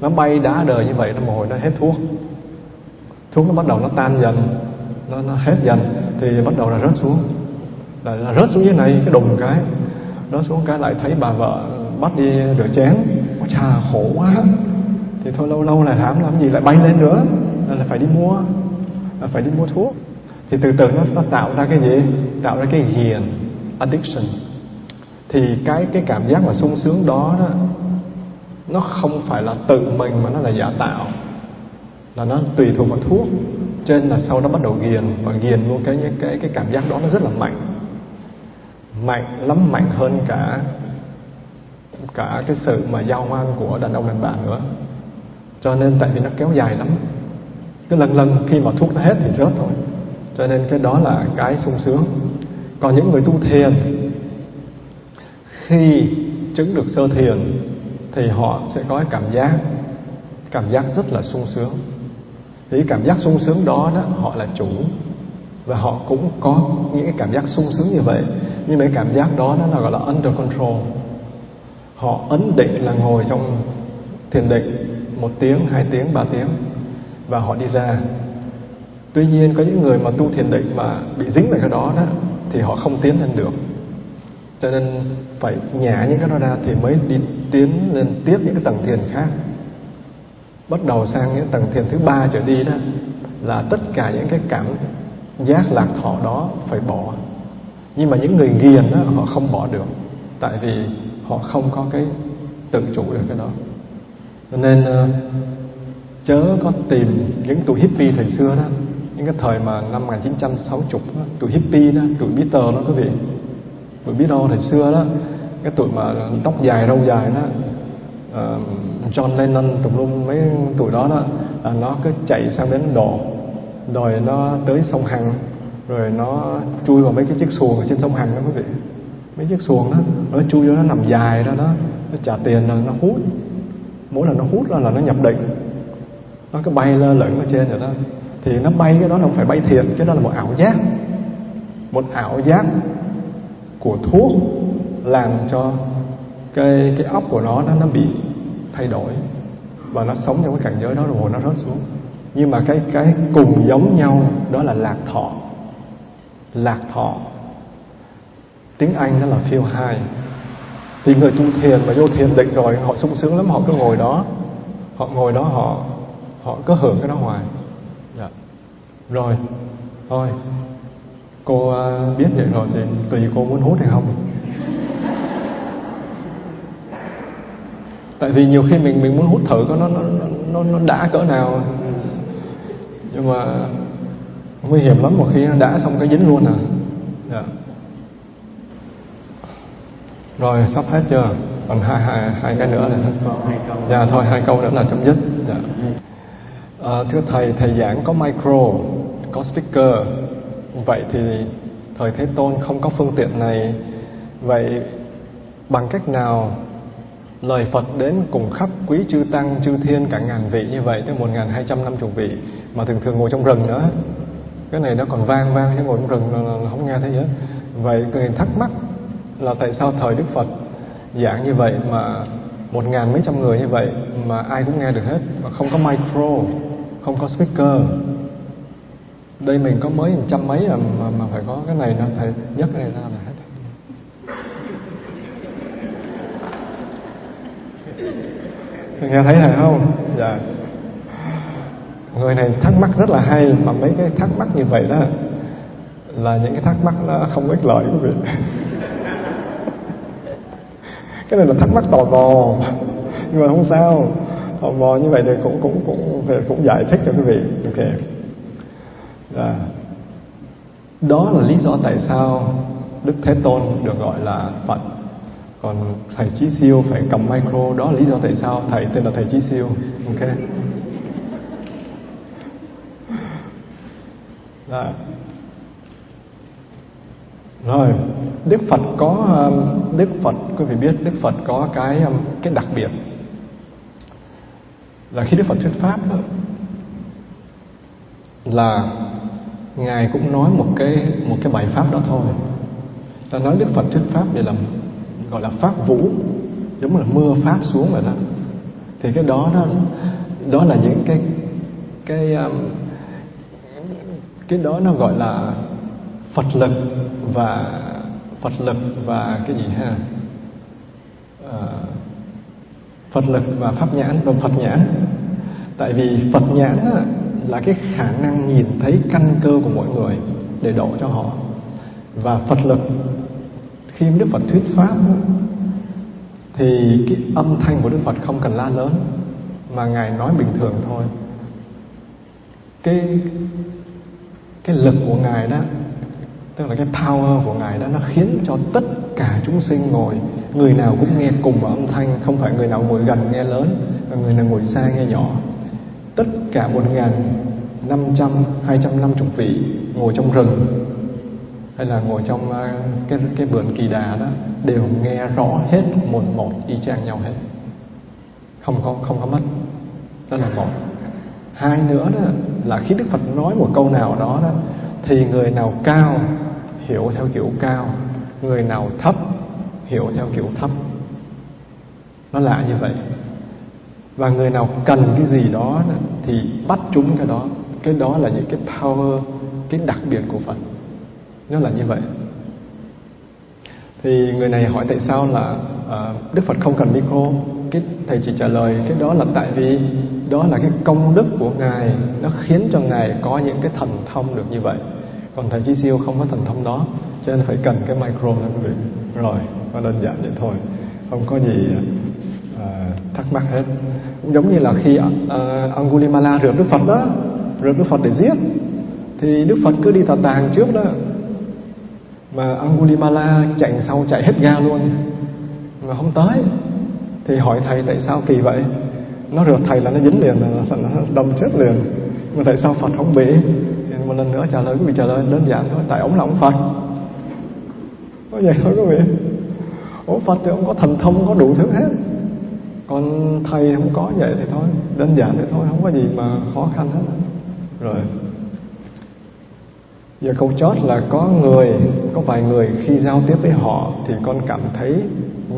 Nó bay đá đời như vậy nó một hồi nó hết thuốc. Thuốc nó bắt đầu nó tan dần nó, nó hết dần thì bắt đầu là rớt xuống. Là, là rớt xuống dưới này cái đùng cái nó xuống cái lại thấy bà vợ bắt đi rửa chén. Ôi chà khổ quá. Thì thôi lâu lâu là thảm làm gì lại bay lên nữa là phải đi mua là phải đi mua thuốc thì từ từ nó, nó tạo ra cái gì? Tạo ra cái hiền addiction. Thì cái cái cảm giác mà sung sướng đó, đó nó không phải là tự mình mà nó là giả tạo. Là nó tùy thuộc vào thuốc. Cho nên là sau đó bắt đầu ghiền và ghiền luôn cái cái cái cảm giác đó nó rất là mạnh. Mạnh lắm mạnh hơn cả cả cái sự mà giao hoan của đàn ông đàn bà nữa. Cho nên tại vì nó kéo dài lắm. Cứ lần lần khi mà thuốc nó hết thì rớt thôi cho nên cái đó là cái sung sướng. Còn những người tu thiền, khi chứng được sơ thiền, thì họ sẽ có cái cảm giác cảm giác rất là sung sướng. Thì cảm giác sung sướng đó đó, họ là chủ. Và họ cũng có những cái cảm giác sung sướng như vậy. Nhưng mà cái cảm giác đó nó là gọi là under control. Họ ấn định là ngồi trong thiền định một tiếng, hai tiếng, ba tiếng. Và họ đi ra tuy nhiên có những người mà tu thiền định mà bị dính vào cái đó đó, thì họ không tiến lên được. Cho nên phải nhả những cái đó ra thì mới đi tiến lên tiếp những cái tầng thiền khác. Bắt đầu sang những tầng thiền thứ ba trở đi đó, là tất cả những cái cảm giác lạc thọ đó phải bỏ. Nhưng mà những người nghiền đó, họ không bỏ được, tại vì họ không có cái tự chủ được cái đó. Nên ờ, chớ có tìm những tụi hippie thời xưa đó những cái thời mà năm 1960 đó, tụi hippie đó tụi Beatles đó quý vị. Tụi Beatles thời xưa đó cái tụi mà tóc dài râu dài đó uh, John Lennon tùm lum mấy tụi đó đó là nó cứ chạy sang đến Độ rồi nó tới sông Hằng rồi nó chui vào mấy cái chiếc xuồng ở trên sông Hằng đó quý vị. Mấy chiếc xuồng đó nó chui vô nó nằm dài ra đó nó trả tiền rồi nó hút. Mỗi lần nó hút là, là nó nhập định. Nó cứ bay lơ lửng ở trên rồi đó thì nó bay cái đó không phải bay thiệt, cái đó là một ảo giác. Một ảo giác của thuốc làm cho cái cái óc của nó nó nó bị thay đổi và nó sống trong cái cảnh giới đó rồi, nó rớt xuống. Nhưng mà cái cái cùng giống nhau đó là lạc thọ. Lạc thọ. Tiếng Anh đó là feel high. Thì người tu thiền mà vô thiền định rồi, họ sung sướng lắm, họ cứ ngồi đó. Họ ngồi đó, họ họ cứ hưởng cái đó hoài rồi. Thôi. Cô uh, biết vậy rồi thì tùy cô muốn hút hay không. Tại vì nhiều khi mình mình muốn hút thử có nó nó nó nó đã cỡ nào. Nhưng mà nguy hiểm lắm một khi nó đã xong cái dính luôn à. Dạ. rồi sắp hết chưa? Còn hai hai hai cái nữa là câu. Dạ thôi hai câu nữa là chấm dứt. Dạ à, thưa thầy thầy giảng có micro có speaker. Vậy thì thời thế tôn không có phương tiện này. Vậy bằng cách nào lời Phật đến cùng khắp quý chư tăng chư thiên cả ngàn vị như vậy tới một ngàn hai trăm năm chục vị mà thường thường ngồi trong rừng nữa? Cái này nó còn vang vang chứ ngồi trong rừng là, là không nghe thấy gì hết. Vậy người thắc mắc là tại sao thời Đức Phật giảng như vậy mà một ngàn mấy trăm người như vậy mà ai cũng nghe được hết mà không có micro? Không có speaker. Đây mình có mới trăm mấy mà, mà phải có cái này nó phải nhấc cái này ra là hết. Nghe thấy này không? Dạ. Người này thắc mắc rất là hay mà mấy cái thắc mắc như vậy đó là những cái thắc mắc nó không ích lợi quý vị. Cái này là thắc mắc tò mò nhưng mà không sao tò mò như vậy thì cũng cũng cũng cũng, cũng giải thích cho quý vị. Ok. À, đó là lý do tại sao đức thế tôn được gọi là phật. Còn thầy chí siêu phải cầm micro. Đó là lý do tại sao thầy tên là thầy chí siêu. Ok. Đó. rồi. Đức phật có đức phật quý vị biết đức phật có cái cái đặc biệt là khi đức phật thuyết pháp đó, là ngài cũng nói một cái một cái bài pháp đó thôi. Ta nói đức phật thuyết pháp vậy là gọi là pháp vũ. Giống là mưa pháp xuống vậy đó. Thì cái đó đó đó là những cái cái um, cái đó nó gọi là Phật lực và Phật lực và cái gì ha à, Phật lực và pháp nhãn và Phật nhãn. Tại vì Phật nhãn là cái khả năng nhìn thấy căn cơ của mọi người để độ cho họ. Và Phật lực, khi Đức Phật thuyết pháp thì cái âm thanh của Đức Phật không cần la lớn, mà ngài nói bình thường thôi. Cái cái lực của ngài đó tức là cái power của ngài đó, nó khiến cho tất cả chúng sinh ngồi. Người nào cũng nghe cùng âm thanh, không phải người nào ngồi gần nghe lớn và người nào ngồi xa nghe nhỏ. Tất cả một ngàn năm trăm, hai trăm năm chục vị ngồi trong rừng, hay là ngồi trong à, cái cái vườn kỳ đà đó, đều nghe rõ hết một một y chang nhau hết. Không có không có mất. Đó là một. Hai nữa đó, là khi đức phật nói một câu nào đó đó thì người nào cao hiểu theo kiểu cao người nào thấp hiểu theo kiểu thấp. Nó lạ như vậy. Và người nào cần cái gì đó thì bắt chúng cái đó. Cái đó là những cái power cái đặc biệt của phật. Nó là như vậy. Thì người này hỏi tại sao là uh, đức phật không cần micro? Cái thầy chỉ trả lời cái đó là tại vì đó là cái công đức của ngài. Nó khiến cho ngài có những cái thần thông được như vậy. Còn thầy Chí Siêu không có thần thông đó cho nên phải cần cái micro đó quý vị rồi nó đơn giản vậy thôi. Không có gì à, thắc mắc hết. Cũng giống như là khi à, à Angulimala rượt Đức Phật đó rượt Đức Phật để giết thì Đức Phật cứ đi tà tàng trước đó. Mà Angulimala chạy sau chạy hết ga luôn. Mà không tới thì hỏi thầy, tại sao kỳ vậy? Nó rượt thầy là nó dính liền, là nó đâm chết liền. Mà tại sao Phật không bị? Thì một lần nữa trả lời, quý vị trả lời đơn giản thôi, tại ông là ông Phật. Có vậy thôi, quý vị. Ủa, Phật thì ông có thần thông, có đủ thứ hết. Còn thầy không có vậy thì thôi, đơn giản thế thôi, không có gì mà khó khăn hết. Rồi. Giờ câu chót là có người, có vài người khi giao tiếp với họ thì con cảm thấy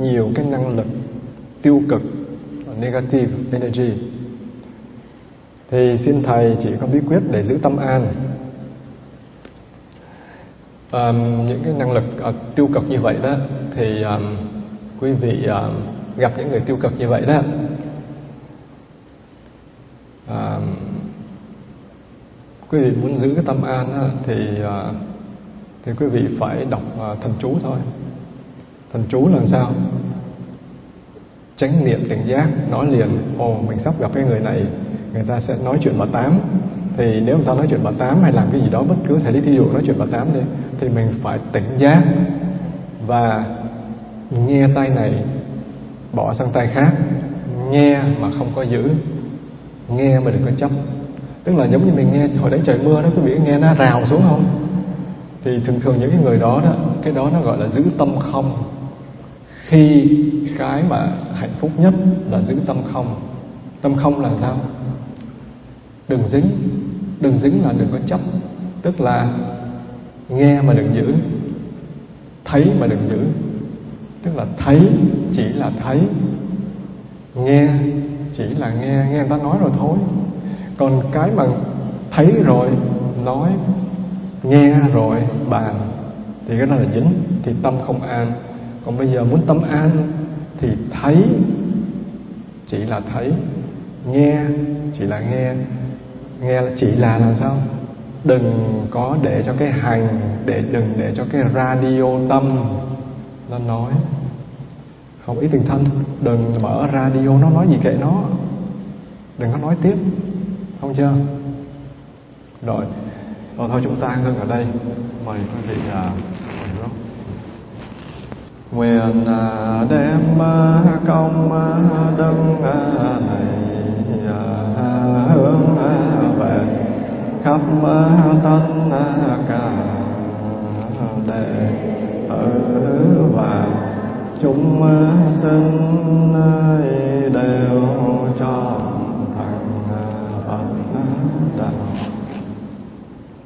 nhiều cái năng lực tiêu cực negative energy. Thì xin thầy chỉ có bí quyết để giữ tâm an um, những cái năng lực uh, tiêu cực như vậy đó thì um, quý vị um, gặp những người tiêu cực như vậy đó. Um, quý vị muốn giữ cái tâm an đó, thì uh, thì quý vị phải đọc uh, thần chú thôi. Thần chú là sao? Chánh niệm tỉnh giác, nói liền, ồ, mình sắp gặp cái người này, người ta sẽ nói chuyện bà tám. Thì nếu người ta nói chuyện bà tám hay làm cái gì đó, bất cứ thể lý thí dụ nói chuyện bà tám đi, thì mình phải tỉnh giác và nghe tay này bỏ sang tay khác. Nghe mà không có giữ, nghe mà đừng có chấp. Tức là giống như mình nghe hồi đấy trời mưa đó, quý vị nghe nó rào xuống không? Thì thường thường những cái người đó đó, cái đó nó gọi là giữ tâm không. Khi cái mà hạnh phúc nhất là giữ tâm không. Tâm không là sao? Đừng dính đừng dính là đừng có chấp. Tức là nghe mà đừng giữ, thấy mà đừng giữ. Tức là thấy chỉ là thấy, nghe chỉ là nghe. Nghe người ta nói rồi thôi. Còn cái mà thấy rồi, nói, nghe rồi, bàn, thì cái đó là dính, thì tâm không an. Còn bây giờ muốn tâm an thì thấy chỉ là thấy nghe chỉ là nghe nghe là chỉ là làm sao? Đừng có để cho cái hành để đừng để cho cái radio tâm nó nói. Không ý tình thân đừng mở radio nó nói gì kệ nó. Đừng có nói tiếp không chưa? Rồi rồi thôi chúng ta ngưng ở đây. Mời quý vị à, nguyện à, đem à, công à, đức à, này hướng về khắp tất cả đệ tử và chúng sinh đều cho thành Phật